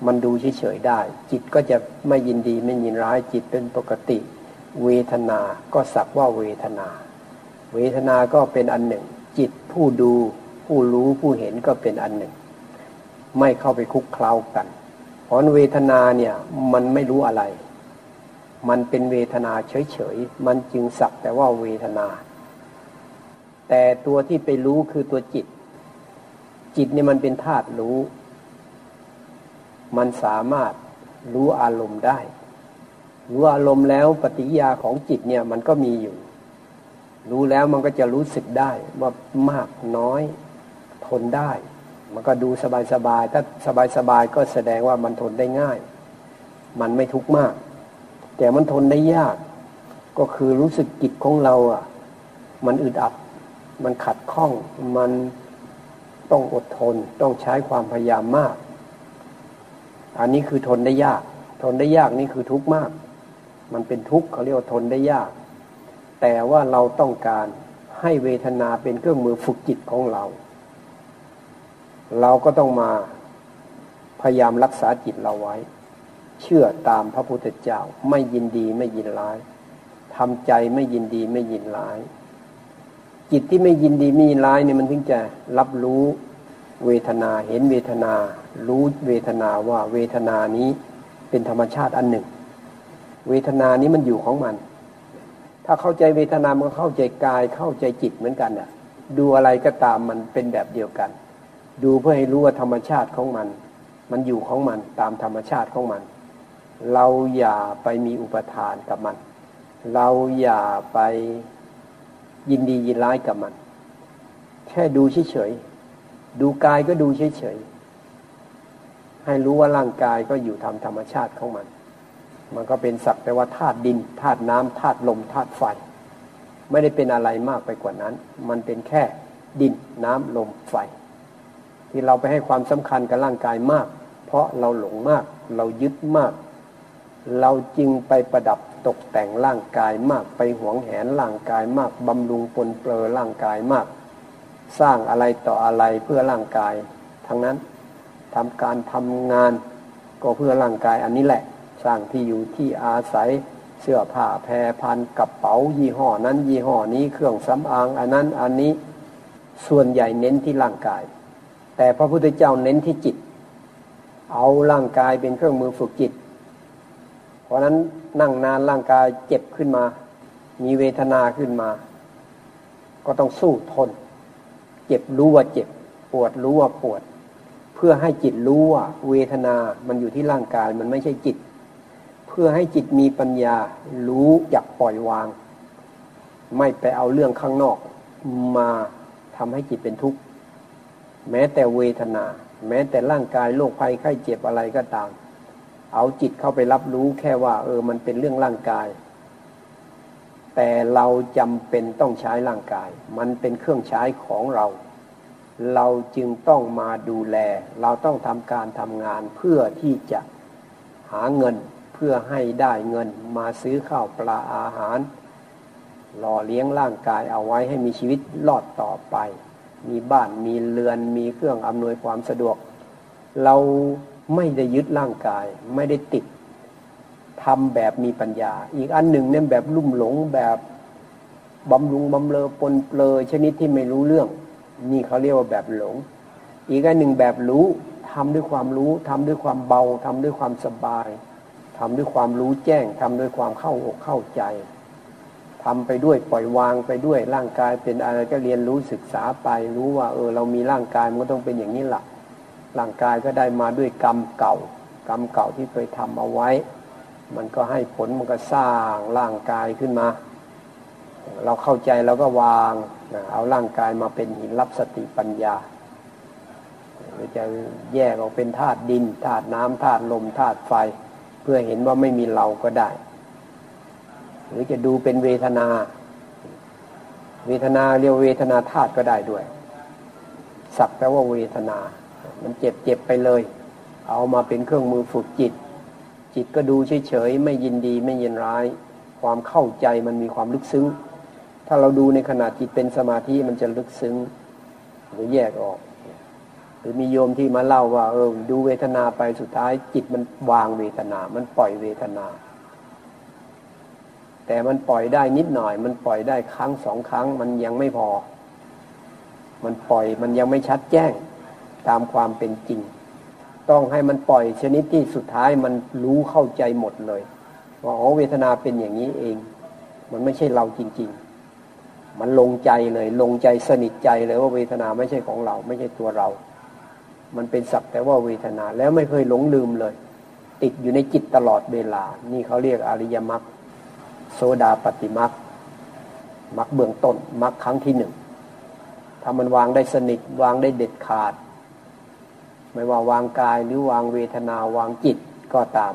มันดูเฉยๆได้ จิตก็จะไม่ยินดีไม่ยินร้ายจิตเป็นปกติ เวทนาก็สักว่าเวทนา เวทนาก็เป็นอันหนึ่ง จิตผู้ดูผู้รู้ผู้เห็นก็เป็นอันหนึ่ง ไม่เข้าไปคุกเคล้ากันเพราะเวทนาเนี่ยมันไม่รู้อะไร มันเป็นเวทนาเฉยๆมันจึงสักแต่ว่าเวทนา แต่ตัวที่ไปรู้คือตัวจิต จิตเนี่ยมันเป็นธาตุรู้ มันสามารถรู้อารมณ์ได้ รู้อารมณ์แล้วปฏิยาของจิตเนี่ยมันก็มีอยู่ รู้แล้วมันก็จะรู้สึกได้ว่ามากน้อยทนได้ มันก็ดูสบายๆถ้าสบายๆก็แสดงว่ามันทนได้ง่าย มันไม่ทุกข์มาก แต่มันทนได้ยาก ก็คือรู้สึกจิตของเราอะ มันอึดอัด มันขัดข้อง มันต้องอดทน ต้องใช้ความพยายามมาก อันนี้คือทนได้ยาก ทนได้ยากนี่คือทุกข์มาก มันเป็นทุกข์เขาเรียกว่าทนได้ยาก แต่ว่าเราต้องการให้เวทนาเป็นเครื่องมือฝึกจิตของเรา เราก็ต้องมาพยายามรักษาจิตเราไว้ เชื่อตามพระพุทธเจ้าไม่ยินดีไม่ยินร้ายทำใจไม่ยินดีไม่ยินร้าย จิตที่ไม่ยินดีไม่ยินร้ายเนี่ยมันถึงจะรับรู้ เวทนาเห็นเวทนา รู้เวทนาว่าเวทนานี้เป็นธรรมชาติอันหนึ่ง เวทนานี้มันอยู่ของมัน ถ้าเข้าใจเวทนามันเข้าใจกายเข้าใจจิตเหมือนกันน่ะ ดูอะไรก็ตามมันเป็นแบบเดียวกัน ดูเพื่อให้รู้ว่าธรรมชาติของมัน มันอยู่ของมันตามธรรมชาติของมัน เราอย่าไปมีอุปทานกับมัน เราอย่าไปยินดียินร้ายกับมัน แค่ดูเฉยๆ ดูกายก็ดูเฉยๆ ให้รู้ว่าร่างกายก็อยู่ทำธรรมชาติของมัน มันก็เป็นสักแต่ว่าธาตุดินธาตุน้ำธาตุลมธาตุไฟ ไม่ได้เป็นอะไรมากไปกว่านั้น มันเป็นแค่ดินน้ำลมไฟ ที่เราไปให้ความสำคัญกับร่างกายมาก เพราะเราหลงมาก เรายึดมาก เราจึงไปประดับตกแต่งร่างกายมาก ไปหวงแหนร่างกายมากบำรุงปนเปลือร่างกายมาก สร้างอะไรต่ออะไรเพื่อร่างกาย ทั้งนั้นทำการทำงานก็เพื่อร่างกายอันนี้แหละ สร้างที่อยู่ที่อาศัยเสื้อผ้าแพรพันกระเป๋า ยี่ห้อนั้น ยี่ห้อนี้เครื่องสำอางอันนั้นอันนี้ส่วนใหญ่เน้นที่ร่างกาย แต่พระพุทธเจ้าเน้นที่จิต เอาร่างกายเป็นเครื่องมือฝึกจิต เพราะนั้นนั่งนานร่างกายเจ็บขึ้นมา มีเวทนาขึ้นมา ก็ต้องสู้ทน เจ็บรู้ว่าเจ็บ ปวดรู้ว่าปวด เพื่อให้จิตรู้ว่าเวทนา มันอยู่ที่ร่างกายมันไม่ใช่จิต เพื่อให้จิตมีปัญญา รู้จักปล่อยวาง ไม่ไปเอาเรื่องข้างนอก มาทำให้จิตเป็นทุกข์แม้แต่เวทนา แม้แต่ร่างกายโรคภัยไข้เจ็บอะไรก็ตาม เอาจิตเข้าไปรับรู้แค่ว่า เออ มันเป็นเรื่องร่างกาย แต่เราจำเป็นต้องใช้ร่างกาย มันเป็นเครื่องใช้ของเรา เราจึงต้องมาดูแล เราต้องทำการทำงานเพื่อที่จะหาเงินเพื่อให้ได้เงินมาซื้อข้าวปลาอาหาร หล่อเลี้ยงร่างกายเอาไว้ให้มีชีวิตรอดต่อไป มีบ้านมีเรือนมีเครื่องอำนวยความสะดวก เราไม่ได้ยึดร่างกาย ไม่ได้ติด ทำแบบมีปัญญา อีกอันหนึ่งเนี่ยแบบลุ่มหลงแบบบำรุงบำเลอปนเปลอชนิดที่ไม่รู้เรื่อง นี่เขาเรียกว่าแบบหลง อีกอันหนึ่งแบบรู้ทำด้วยความรู้ทำด้วยความเบาทำด้วยความสบายทำด้วยความรู้แจ้งทำด้วยความเข้าอกเข้าใจทำไปด้วยปล่อยวางไปด้วยร่างกายเป็นอะไรก็เรียนรู้ศึกษาไปรู้ว่า เออ เรามีร่างกายมันก็ต้องเป็นอย่างนี้แหละร่างกายก็ได้มาด้วยกรรมเก่า กรรมเก่าที่เคยทำเอาไว้ มันก็ให้ผลมันก็สร้างร่างกายขึ้นมา เราเข้าใจเราก็วางเอาร่างกายมาเป็นหินรับสติปัญญาจะแยกออกเป็นธาตุดินธาตุน้ำธาตุลมธาตุไฟ เพื่อเห็นว่าไม่มีเราก็ได้ หรือจะดูเป็นเวทนา เวทนาเรียกเวทนาธาตุก็ได้ด้วย สักแปลว่าเวทนา มันเจ็บเจ็บไปเลย เอามาเป็นเครื่องมือฝึกจิต จิตก็ดูเฉยๆ ไม่ยินดีไม่ยินร้าย ความเข้าใจมันมีความลึกซึ้ง ถ้าเราดูในขณะจิตเป็นสมาธิมันจะลึกซึ้งหรือแยกออก หรือมีโยมที่มาเล่าว่าเออดูเวทนาไปสุดท้าย จิตมันวางเวทนา มันปล่อยเวทนา แต่มันปล่อยได้นิดหน่อย มันปล่อยได้ครั้งสองครั้ง มันยังไม่พอ มันปล่อยมันยังไม่ชัดแจ้งตามความเป็นจริง ต้องให้มันปล่อยชนิดที่สุดท้ายมันรู้เข้าใจหมดเลยว่าอ๋อเวทนาเป็นอย่างนี้เอง มันไม่ใช่เราจริง ๆ มันลงใจเลยลงใจสนิทใจเลยว่าเวทนาไม่ใช่ของเรา ไม่ใช่ตัวเรา มันเป็นสักแต่ว่าเวทนาแล้วไม่เคยหลงลืมเลย ติดอยู่ในจิตตลอดเวลา นี่เขาเรียกอริยมรรคโซดาปฏิมักมักเบื้องต้นมักครั้งที่หนึ่งถ้ามันวางได้สนิทวางได้เด็ดขาด ไม่ว่าวางกายหรือวางเวทนาวางจิตก็ตาม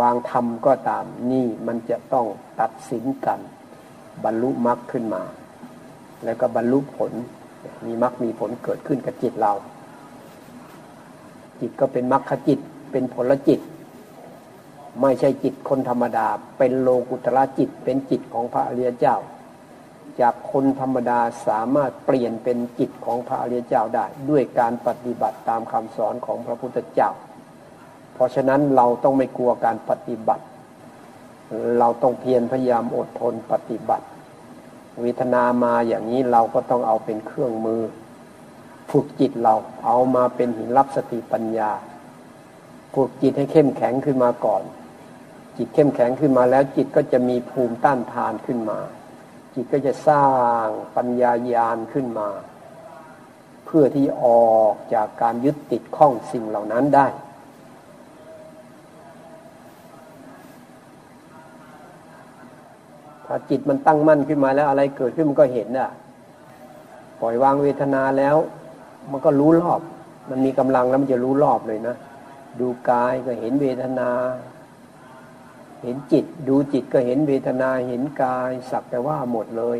วางธรรมก็ตาม นี่มันจะต้องตัดสินกัน บรรลุมรรคขึ้นมา แล้วก็บรรลุผล มีมรรคมีผลเกิดขึ้นกับจิตเรา จิตก็เป็นมรรคจิตเป็นผลจิต ไม่ใช่จิตคนธรรมดา เป็นโลกุตระจิตเป็นจิตของพระอริยเจ้า จากคนธรรมดาสามารถเปลี่ยนเป็นจิตของพระอริยเจ้าได้ ด้วยการปฏิบัติตามคำสอนของพระพุทธเจ้า เพราะฉะนั้นเราต้องไม่กลัวการปฏิบัติ เราต้องเพียรพยายามอดทนปฏิบัติเวทนามาอย่างนี้เราก็ต้องเอาเป็นเครื่องมือฝึกจิตเราเอามาเป็นหินรับสติปัญญาฝึกจิตให้เข้มแข็งขึ้นมาก่อน จิตเข้มแข็งขึ้นมาแล้วจิตก็จะมีภูมิต้านทานขึ้นมา จิตก็จะสร้างปัญญายาณขึ้นมา เพื่อที่ออกจากการยึดติดข้องสิ่งเหล่านั้นได้ ถ้าจิตมันตั้งมั่นขึ้นมาแล้วอะไรเกิดขึ้นมันก็เห็นอะปล่อยวางเวทนาแล้ว มันก็รู้รอบ มันมีกำลังแล้วมันจะรู้รอบเลยนะ ดูกายก็เห็นเวทนา เห็นจิตดูจิตก็เห็นเวทนาเห็นกายสักแต่ว่าหมดเลย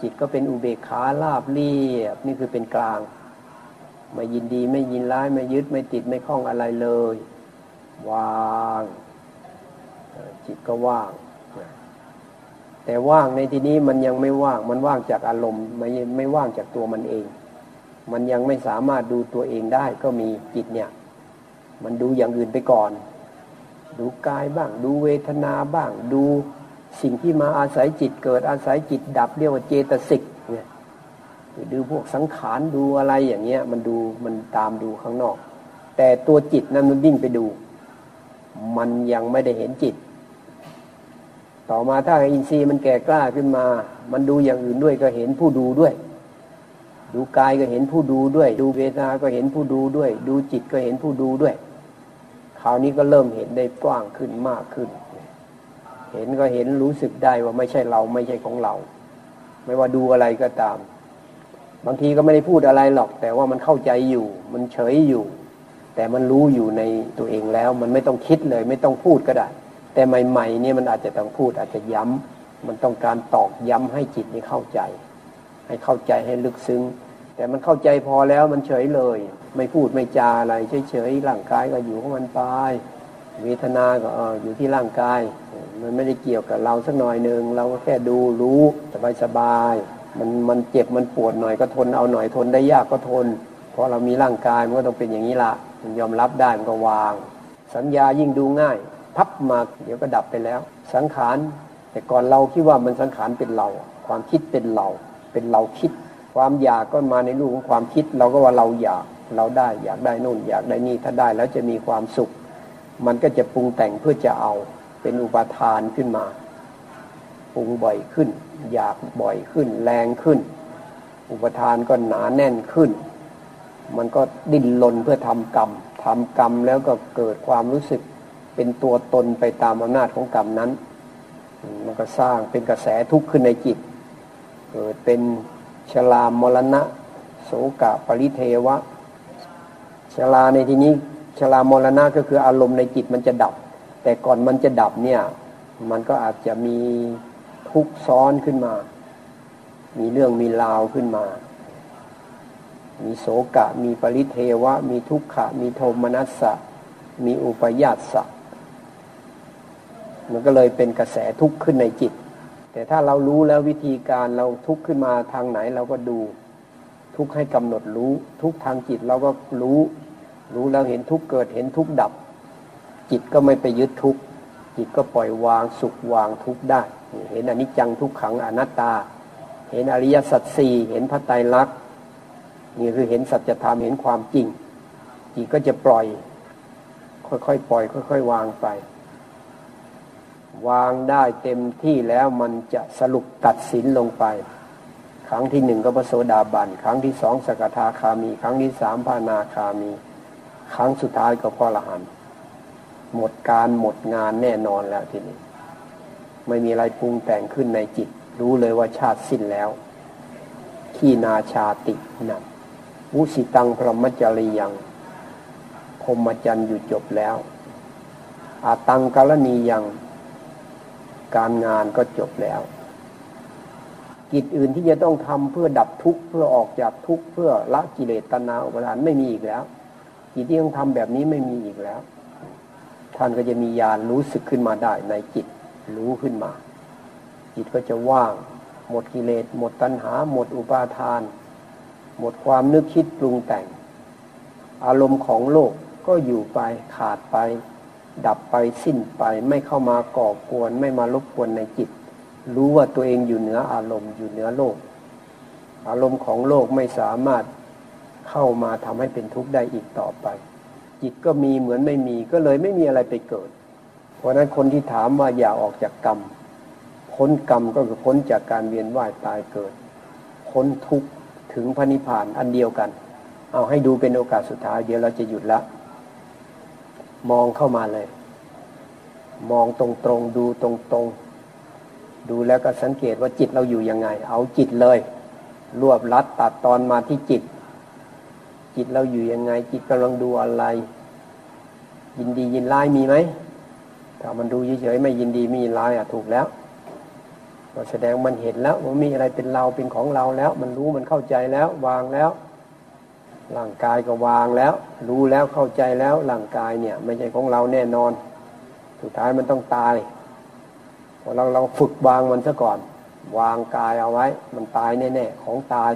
จิตก็เป็นอุเบกขาลาบเรียบนี่คือเป็นกลาง ไม่ยินดีไม่ยินร้ายไม่ยึดไม่ติดไม่คล้องอะไรเลย วาง จิตก็ว่าง แต่ว่างในที่นี้มันยังไม่ว่างมันว่างจากอารมณ์ไม่ไม่ว่างจากตัวมันเอง มันยังไม่สามารถดูตัวเองได้ก็มีจิตเนี่ย มันดูอย่างอื่นไปก่อน ดูกายบ้าง ดูเวทนาบ้าง ดูสิ่งที่มาอาศัยจิตเกิดอาศัยจิตดับเรียกว่าเจตสิกเนี่ยดูพวกสังขารดูอะไรอย่างเงี้ย มันดูมันตามดูข้างนอก แต่ตัวจิตนั้นมันวิ่งไปดู มันยังไม่ได้เห็นจิต ต่อมาถ้าอินทรีย์มันแก่กล้าขึ้นมา มันดูอย่างอื่นด้วยก็เห็นผู้ดูด้วย ดูกายก็เห็นผู้ดูด้วย ดูเวทนาก็เห็นผู้ดูด้วย ดูจิตก็เห็นผู้ดูด้วย ราวนี้ก็เริ่มเห็นได้กว้างขึ้นมากขึ้น เห็นก็เห็นรู้สึกได้ว่าไม่ใช่เราไม่ใช่ของเรา ไม่ว่าดูอะไรก็ตาม บางทีก็ไม่ได้พูดอะไรหรอก แต่ว่ามันเข้าใจอยู่ มันเฉยอยู่ แต่มันรู้อยู่ในตัวเองแล้ว มันไม่ต้องคิดเลย ไม่ต้องพูดก็ได้ แต่ใหม่ๆเนี่ยมันอาจจะต้องพูดอาจจะย้ำมันต้องการตอกย้ำให้จิตนี้เข้าใจ ให้เข้าใจให้ลึกซึ้ง แต่มันเข้าใจพอแล้วมันเฉยเลย ไม่พูดไม่จาอะไรเฉยๆร่างกายก็อยู่ของมันไปเวทนาก็อยู่ที่ร่างกาย มันไม่ได้เกี่ยวกับเราสักหน่อยหนึ่งเราก็แค่ดูรู้สบายสบายมันมันเจ็บมันปวดหน่อยก็ทนเอาหน่อยทนได้ยากก็ทน เพราะเรามีร่างกายมันก็ต้องเป็นอย่างนี้ละมันยอมรับได้มันก็วาง สัญญายิ่งดูง่าย พับมาเดี๋ยวก็ดับไปแล้ว สังขารแต่ก่อนเราคิดว่ามันสังขารเป็นเรา ความคิดเป็นเรา เป็นเราคิด ความอยากก็มาในรูปของความคิด เราก็ว่าเราอยากเราได้อยากได้นู่นอยากได้นี่ถ้าได้แล้วจะมีความสุข มันก็จะปรุงแต่งเพื่อจะเอาเป็นอุปทานขึ้นมาปรุงบ่อยขึ้น อยากบ่อยขึ้น แรงขึ้น อุปทานก็หนาแน่นขึ้น มันก็ดิ้นรนเพื่อทำกรรมทำกรรมแล้วก็เกิดความรู้สึกเป็นตัวตนไปตามอำนาจของกรรมนั้น มันก็สร้างเป็นกระแสทุกข์ขึ้นในจิต เกิดเป็น ชลามรณะ โสกะปริเทวะชลาในที่นี้ชลามรณะก็คืออารมณ์ในจิตมันจะดับ แต่ก่อนมันจะดับเนี่ย มันก็อาจจะมีทุกซ้อนขึ้นมา มีเรื่องมีราวขึ้นมา มีโสกะ มีปริเทวะ มีทุกขะ มีโทมนัสสะ มีอุปยาตสะ มันก็เลยเป็นกระแสทุกข์ขึ้นในจิต แต่ถ้าเรารู้แล้ววิธีการเราทุกข์ขึ้นมาทางไหนเราก็ดู ทุกข์ให้กำหนดรู้ ทุกทางจิตเราก็รู้ รู้แล้วเห็นทุกข์เกิดเห็นทุกข์ดับ จิตก็ไม่ไปยึดทุกข์จิตก็ปล่อยวางสุขวางทุกข์ได้ เห็นอนิจจังทุกขังอนัตตา เห็นอริยสัจสี่เห็นพระไตรลักษณ์นี่คือเห็นสัจธรรมเห็นความจริงจิตก็จะปล่อย ค่อยๆปล่อย ค่อย ๆ วางไป วางได้เต็มที่แล้วมันจะสรุปตัดสินลงไป ครั้งที่หนึ่งก็พระโสดาบัน ครั้งที่สองสกทาคามี ครั้งที่สามพานาคามี ครั้งสุดท้ายก็พ่อละหันหมดการหมดงานแน่นอนแล้วทีนี้ ไม่มีอะไรปรุงแต่งขึ้นในจิต รู้เลยว่าชาติสิ้นแล้ว ขีนาชาตินันวุสิตังพรหมจริยังพรมจันอยู่จบแล้วอาตังกาลนียัง การงานก็จบแล้ว กิจอื่นที่จะต้องทำเพื่อดับทุกข์เพื่อออกจากทุกข์เพื่อละกิเลสตัณหาอุปทานไม่มีอีกแล้ว กิจที่ต้องทำแบบนี้ไม่มีอีกแล้ว ท่านก็จะมีญาณรู้สึกขึ้นมาได้ในจิตรู้ขึ้นมา จิตก็จะว่าง หมดกิเลสหมดตัณหา หมดอุปาทาน หมดความนึกคิดปรุงแต่ง อารมณ์ของโลกก็อยู่ไปขาดไป ดับไปสิ้นไปไม่เข้ามาก่อกวน ไม่มารบกวนในจิต รู้ว่าตัวเองอยู่เหนืออารมณ์อยู่เหนือโลก อารมณ์ของโลกไม่สามารถเข้ามาทำให้เป็นทุกข์ได้อีกต่อไป จิตก็มีเหมือนไม่มีก็เลยไม่มีอะไรไปเกิด เพราะนั้นคนที่ถามว่าอย่าออกจากกรรมพ้นกรรมก็คือพ้นจากการเวียนว่ายตายเกิด พ้นทุกข์ถึงพระนิพพานอันเดียวกัน เอาให้ดูเป็นโอกาสสุดท้ายเดี๋ยวเราจะหยุดละ มองเข้ามาเลย มองตรงๆดูตรงๆดูแล้วก็สังเกตว่าจิตเราอยู่ยังไง เอาจิตเลย รวบลัดตัดตอนมาที่จิต จิตเราอยู่ยังไง จิตกำลังดูอะไร ยินดียินร้ายมีไหมถ้ามันดูเฉยๆไม่ยินดีมีร้ายอะถูกแล้วก็แสดงมันเห็นแล้วว่ามีอะไรเป็นเราเป็นของเราแล้ว มันรู้มันเข้าใจแล้ว วางแล้ว ร่างกายก็วางแล้ว รู้แล้วเข้าใจแล้วร่างกายเนี่ย ไม่ใช่ของเราแน่นอน สุดท้ายมันต้องตายพอเราเราฝึกวางมันซะก่อน วางกายเอาไว้ มันตายแน่ๆของตาย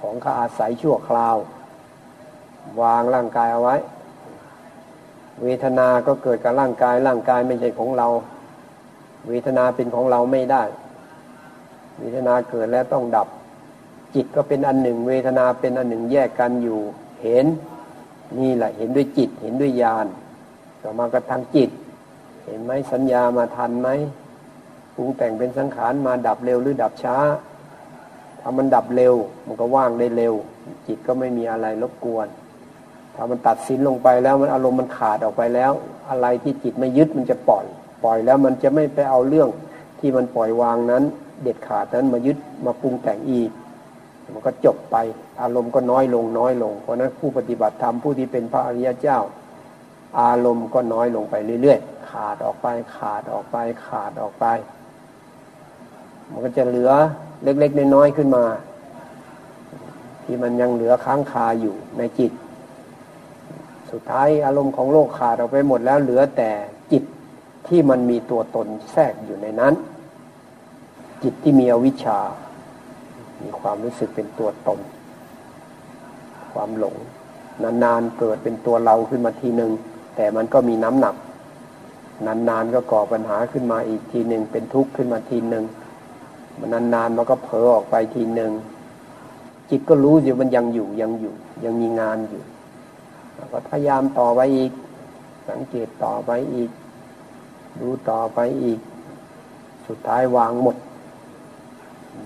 ของข้าอาศัยชั่วคราว วางร่างกายเอาไว้ เวทนา ก็เกิดกับร่างกาย ร่างกายไม่ใช่ของเรา เวทนาเป็นของเราไม่ได้ เวทนาเกิดแล้วต้องดับ จิตก็เป็นอันหนึ่ง เวทนาเป็นอันหนึ่งแยกกันอยู่ เห็นนี่แหละเห็นด้วยจิตเห็นด้วยญาณต่อมากระทั่งจิต เห็นไหมสัญญามาทันไหมปรุงแต่งเป็นสังขารมาดับเร็วหรือดับช้าถ้ามันดับเร็ว มันก็ว่างได้เร็ว จิตก็ไม่มีอะไรรบกวน ถ้ามันตัดสินลงไปแล้วมันอารมณ์มันขาดออกไปแล้ว อะไรที่จิตไม่ยึดมันจะปล่อย ปล่อยแล้วมันจะไม่ไปเอาเรื่องที่มันปล่อยวางนั้น เด็ดขาดนั้นมายึดมาปรุงแต่งอีก มันก็จบไปอารมณ์ก็น้อยลงน้อยลง เพราะนั้นผู้ปฏิบัติธรรมผู้ที่เป็นพระอริยเจ้า อารมณ์ก็น้อยลงไปเรื่อยๆ ขาดออกไปขาดออกไปขาดออกไป มันก็จะเหลือเล็กๆน้อยๆขึ้นมา ที่มันยังเหลือค้างคาอยู่ในจิต สุดท้ายอารมณ์ของโลกขาดออกไปหมดแล้วเหลือแต่จิตที่มันมีตัวตนแทรกอยู่ในนั้น จิตที่มีอวิชชา มีความรู้สึกเป็นตัวตน ความหลง นานๆเกิดเป็นตัวเราขึ้นมาทีหนึ่งแต่มันก็มีน้ำหนัก นานๆก็ก่อปัญหาขึ้นมาอีกทีหนึ่งเป็นทุกข์ขึ้นมาทีหนึ่งมันนานๆมันก็เผลอออกไปทีหนึ่งจิตก็รู้อยู่มันยังอยู่ยังอยู่ ยังมีงานอยู่ก็พยายามต่อไปอีก สังเกตต่อไปอีก ดูต่อไปอีก สุดท้ายวางหมด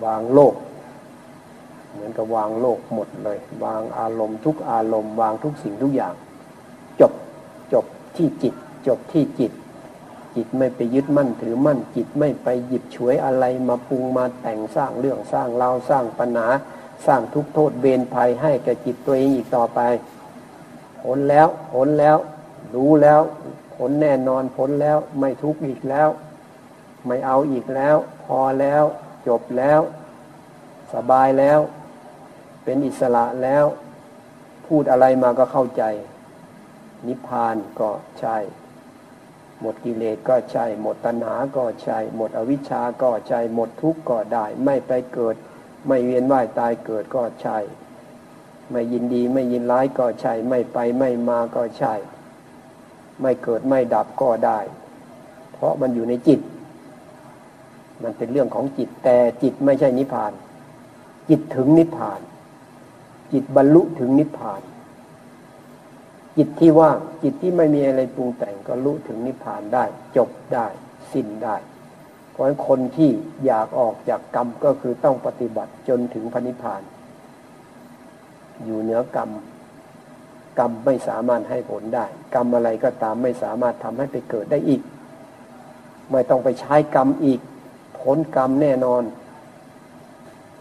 วางโลก เหมือนกับวางโลกหมดเลย วางอารมณ์ทุกอารมณ์วางทุกสิ่งทุกอย่าง จบจบที่จิต จบที่จิต จิตไม่ไปยึดมั่นถือมั่นจิตไม่ไปหยิบฉวยอะไรมาปรุงมาแต่งสร้างเรื่องสร้างเราสร้างปัญหาสร้างทุกโทษเบนภัยให้แก่จิตตัวเองอีกต่อไปผลแล้วผลแล้ว รู้แล้วผลแน่นอนผลแล้วไม่ทุกข์อีกแล้ว ไม่เอาอีกแล้ว พอแล้ว จบแล้ว สบายแล้ว เป็นอิสระแล้ว พูดอะไรมาก็เข้าใจ นิพพานก็ใช่ หมดกิเลสก็ใช่ หมดตัณหาก็ใช่ หมดอวิชชาก็ใช่ หมดทุกข์ก็ได้ ไม่ไปเกิด ไม่เวียนว่ายตายเกิดก็ใช่ ไม่ยินดีไม่ยินร้ายก็ใช่ ไม่ไปไม่มาก็ใช่ ไม่เกิดไม่ดับก็ได้ เพราะมันอยู่ในจิต มันเป็นเรื่องของจิตแต่จิตไม่ใช่นิพพานจิตถึงนิพพาน จิตบรรลุถึงนิพพาน จิตที่ว่างจิตที่ไม่มีอะไรปรุงแต่งก็รู้ถึงนิพพานได้ จบได้สิ้นได้ เพราะฉะนั้นคนที่อยากออกจากกรรมก็คือต้องปฏิบัติจนถึงพระนิพพาน อยู่เหนือกรรมกรรมไม่สามารถให้ผลได้ กรรมอะไรก็ตามไม่สามารถทำให้ไปเกิดได้อีก ไม่ต้องไปใช้กรรมอีก ผลกรรมแน่นอน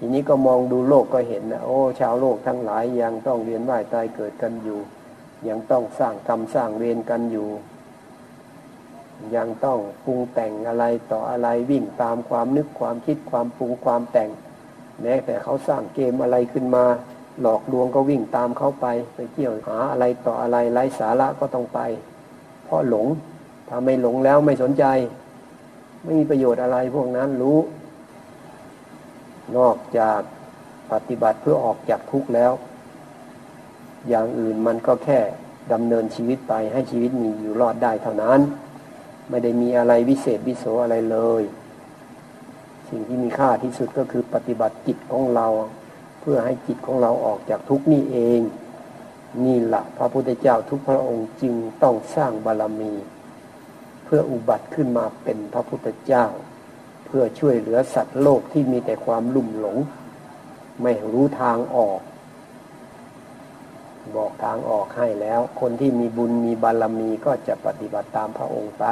ทีนี้ก็มองดูโลกก็เห็นนะโอ้ ชาวโลกทั้งหลายยังต้องเรียนว่ายตายเกิดกันอยู่ ยังต้องสร้างกรรมสร้างเวรกันอยู่ ยังต้องปรุงแต่งอะไรต่ออะไรวิ่งตามความนึกความคิดความปรุงความแต่งแม้แต่เขาสร้างเกมอะไรขึ้นมา หลอกลวงก็วิ่งตามเขาไป ไปเที่ยวหาอะไรต่ออะไรไร้สาระก็ต้องไป เพราะหลงถ้าไม่หลงแล้วไม่สนใจ ไม่มีประโยชน์อะไรพวกนั้นรู้ นอกจากปฏิบัติเพื่อออกจากทุกข์แล้ว อย่างอื่นมันก็แค่ดำเนินชีวิตไปให้ชีวิตมีอยู่รอดได้เท่านั้น ไม่ได้มีอะไรวิเศษวิโสอะไรเลย สิ่งที่มีค่าที่สุดก็คือปฏิบัติจิตของเรา เพื่อให้จิตของเราออกจากทุกนี่เอง นี่แหละพระพุทธเจ้าทุกพระองค์จึงต้องสร้างบารรมี เพื่ออุบัติขึ้นมาเป็นพระพุทธเจ้า เพื่อช่วยเหลือสัตว์โลกที่มีแต่ความลุ่มหลง ไม่รู้ทางออก บอกทางออกให้แล้ว คนที่มีบุญมีบารมีก็จะปฏิบัติตามพระองค์ไป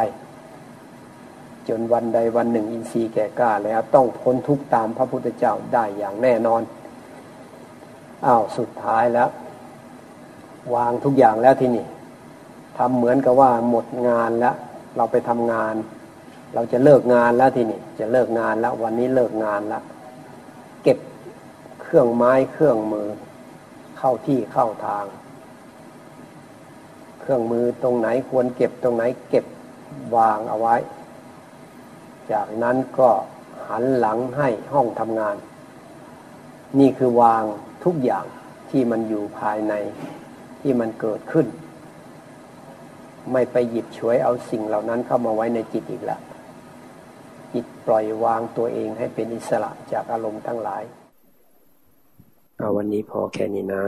จนวันใดวันหนึ่งอินทรีย์แก่กล้าแล้วต้องพ้นทุกตามพระพุทธเจ้าได้อย่างแน่นอนอ้าวสุดท้ายแล้ว วางทุกอย่างแล้วที่นี่ทำเหมือนกับว่าหมดงานแล้ว เราไปทำงาน เราจะเลิกงานแล้วที่นี่จะเลิกงานแล้ว วันนี้เลิกงานแล้วเก็บเครื่องไม้เครื่องมือ เข้าที่เข้าทาง เครื่องมือตรงไหนควรเก็บตรงไหนเก็บวางเอาไว้ จากนั้นก็หันหลังให้ห้องทำงาน นี่คือวางทุกอย่างที่มันอยู่ภายในที่มันเกิดขึ้น ไม่ไปหยิบฉวยเอาสิ่งเหล่านั้นเข้ามาไว้ในจิตอีกแล้ว จิตปล่อยวางตัวเองให้เป็นอิสระจากอารมณ์ทั้งหลาย เอาวันนี้พอแค่นี้นะ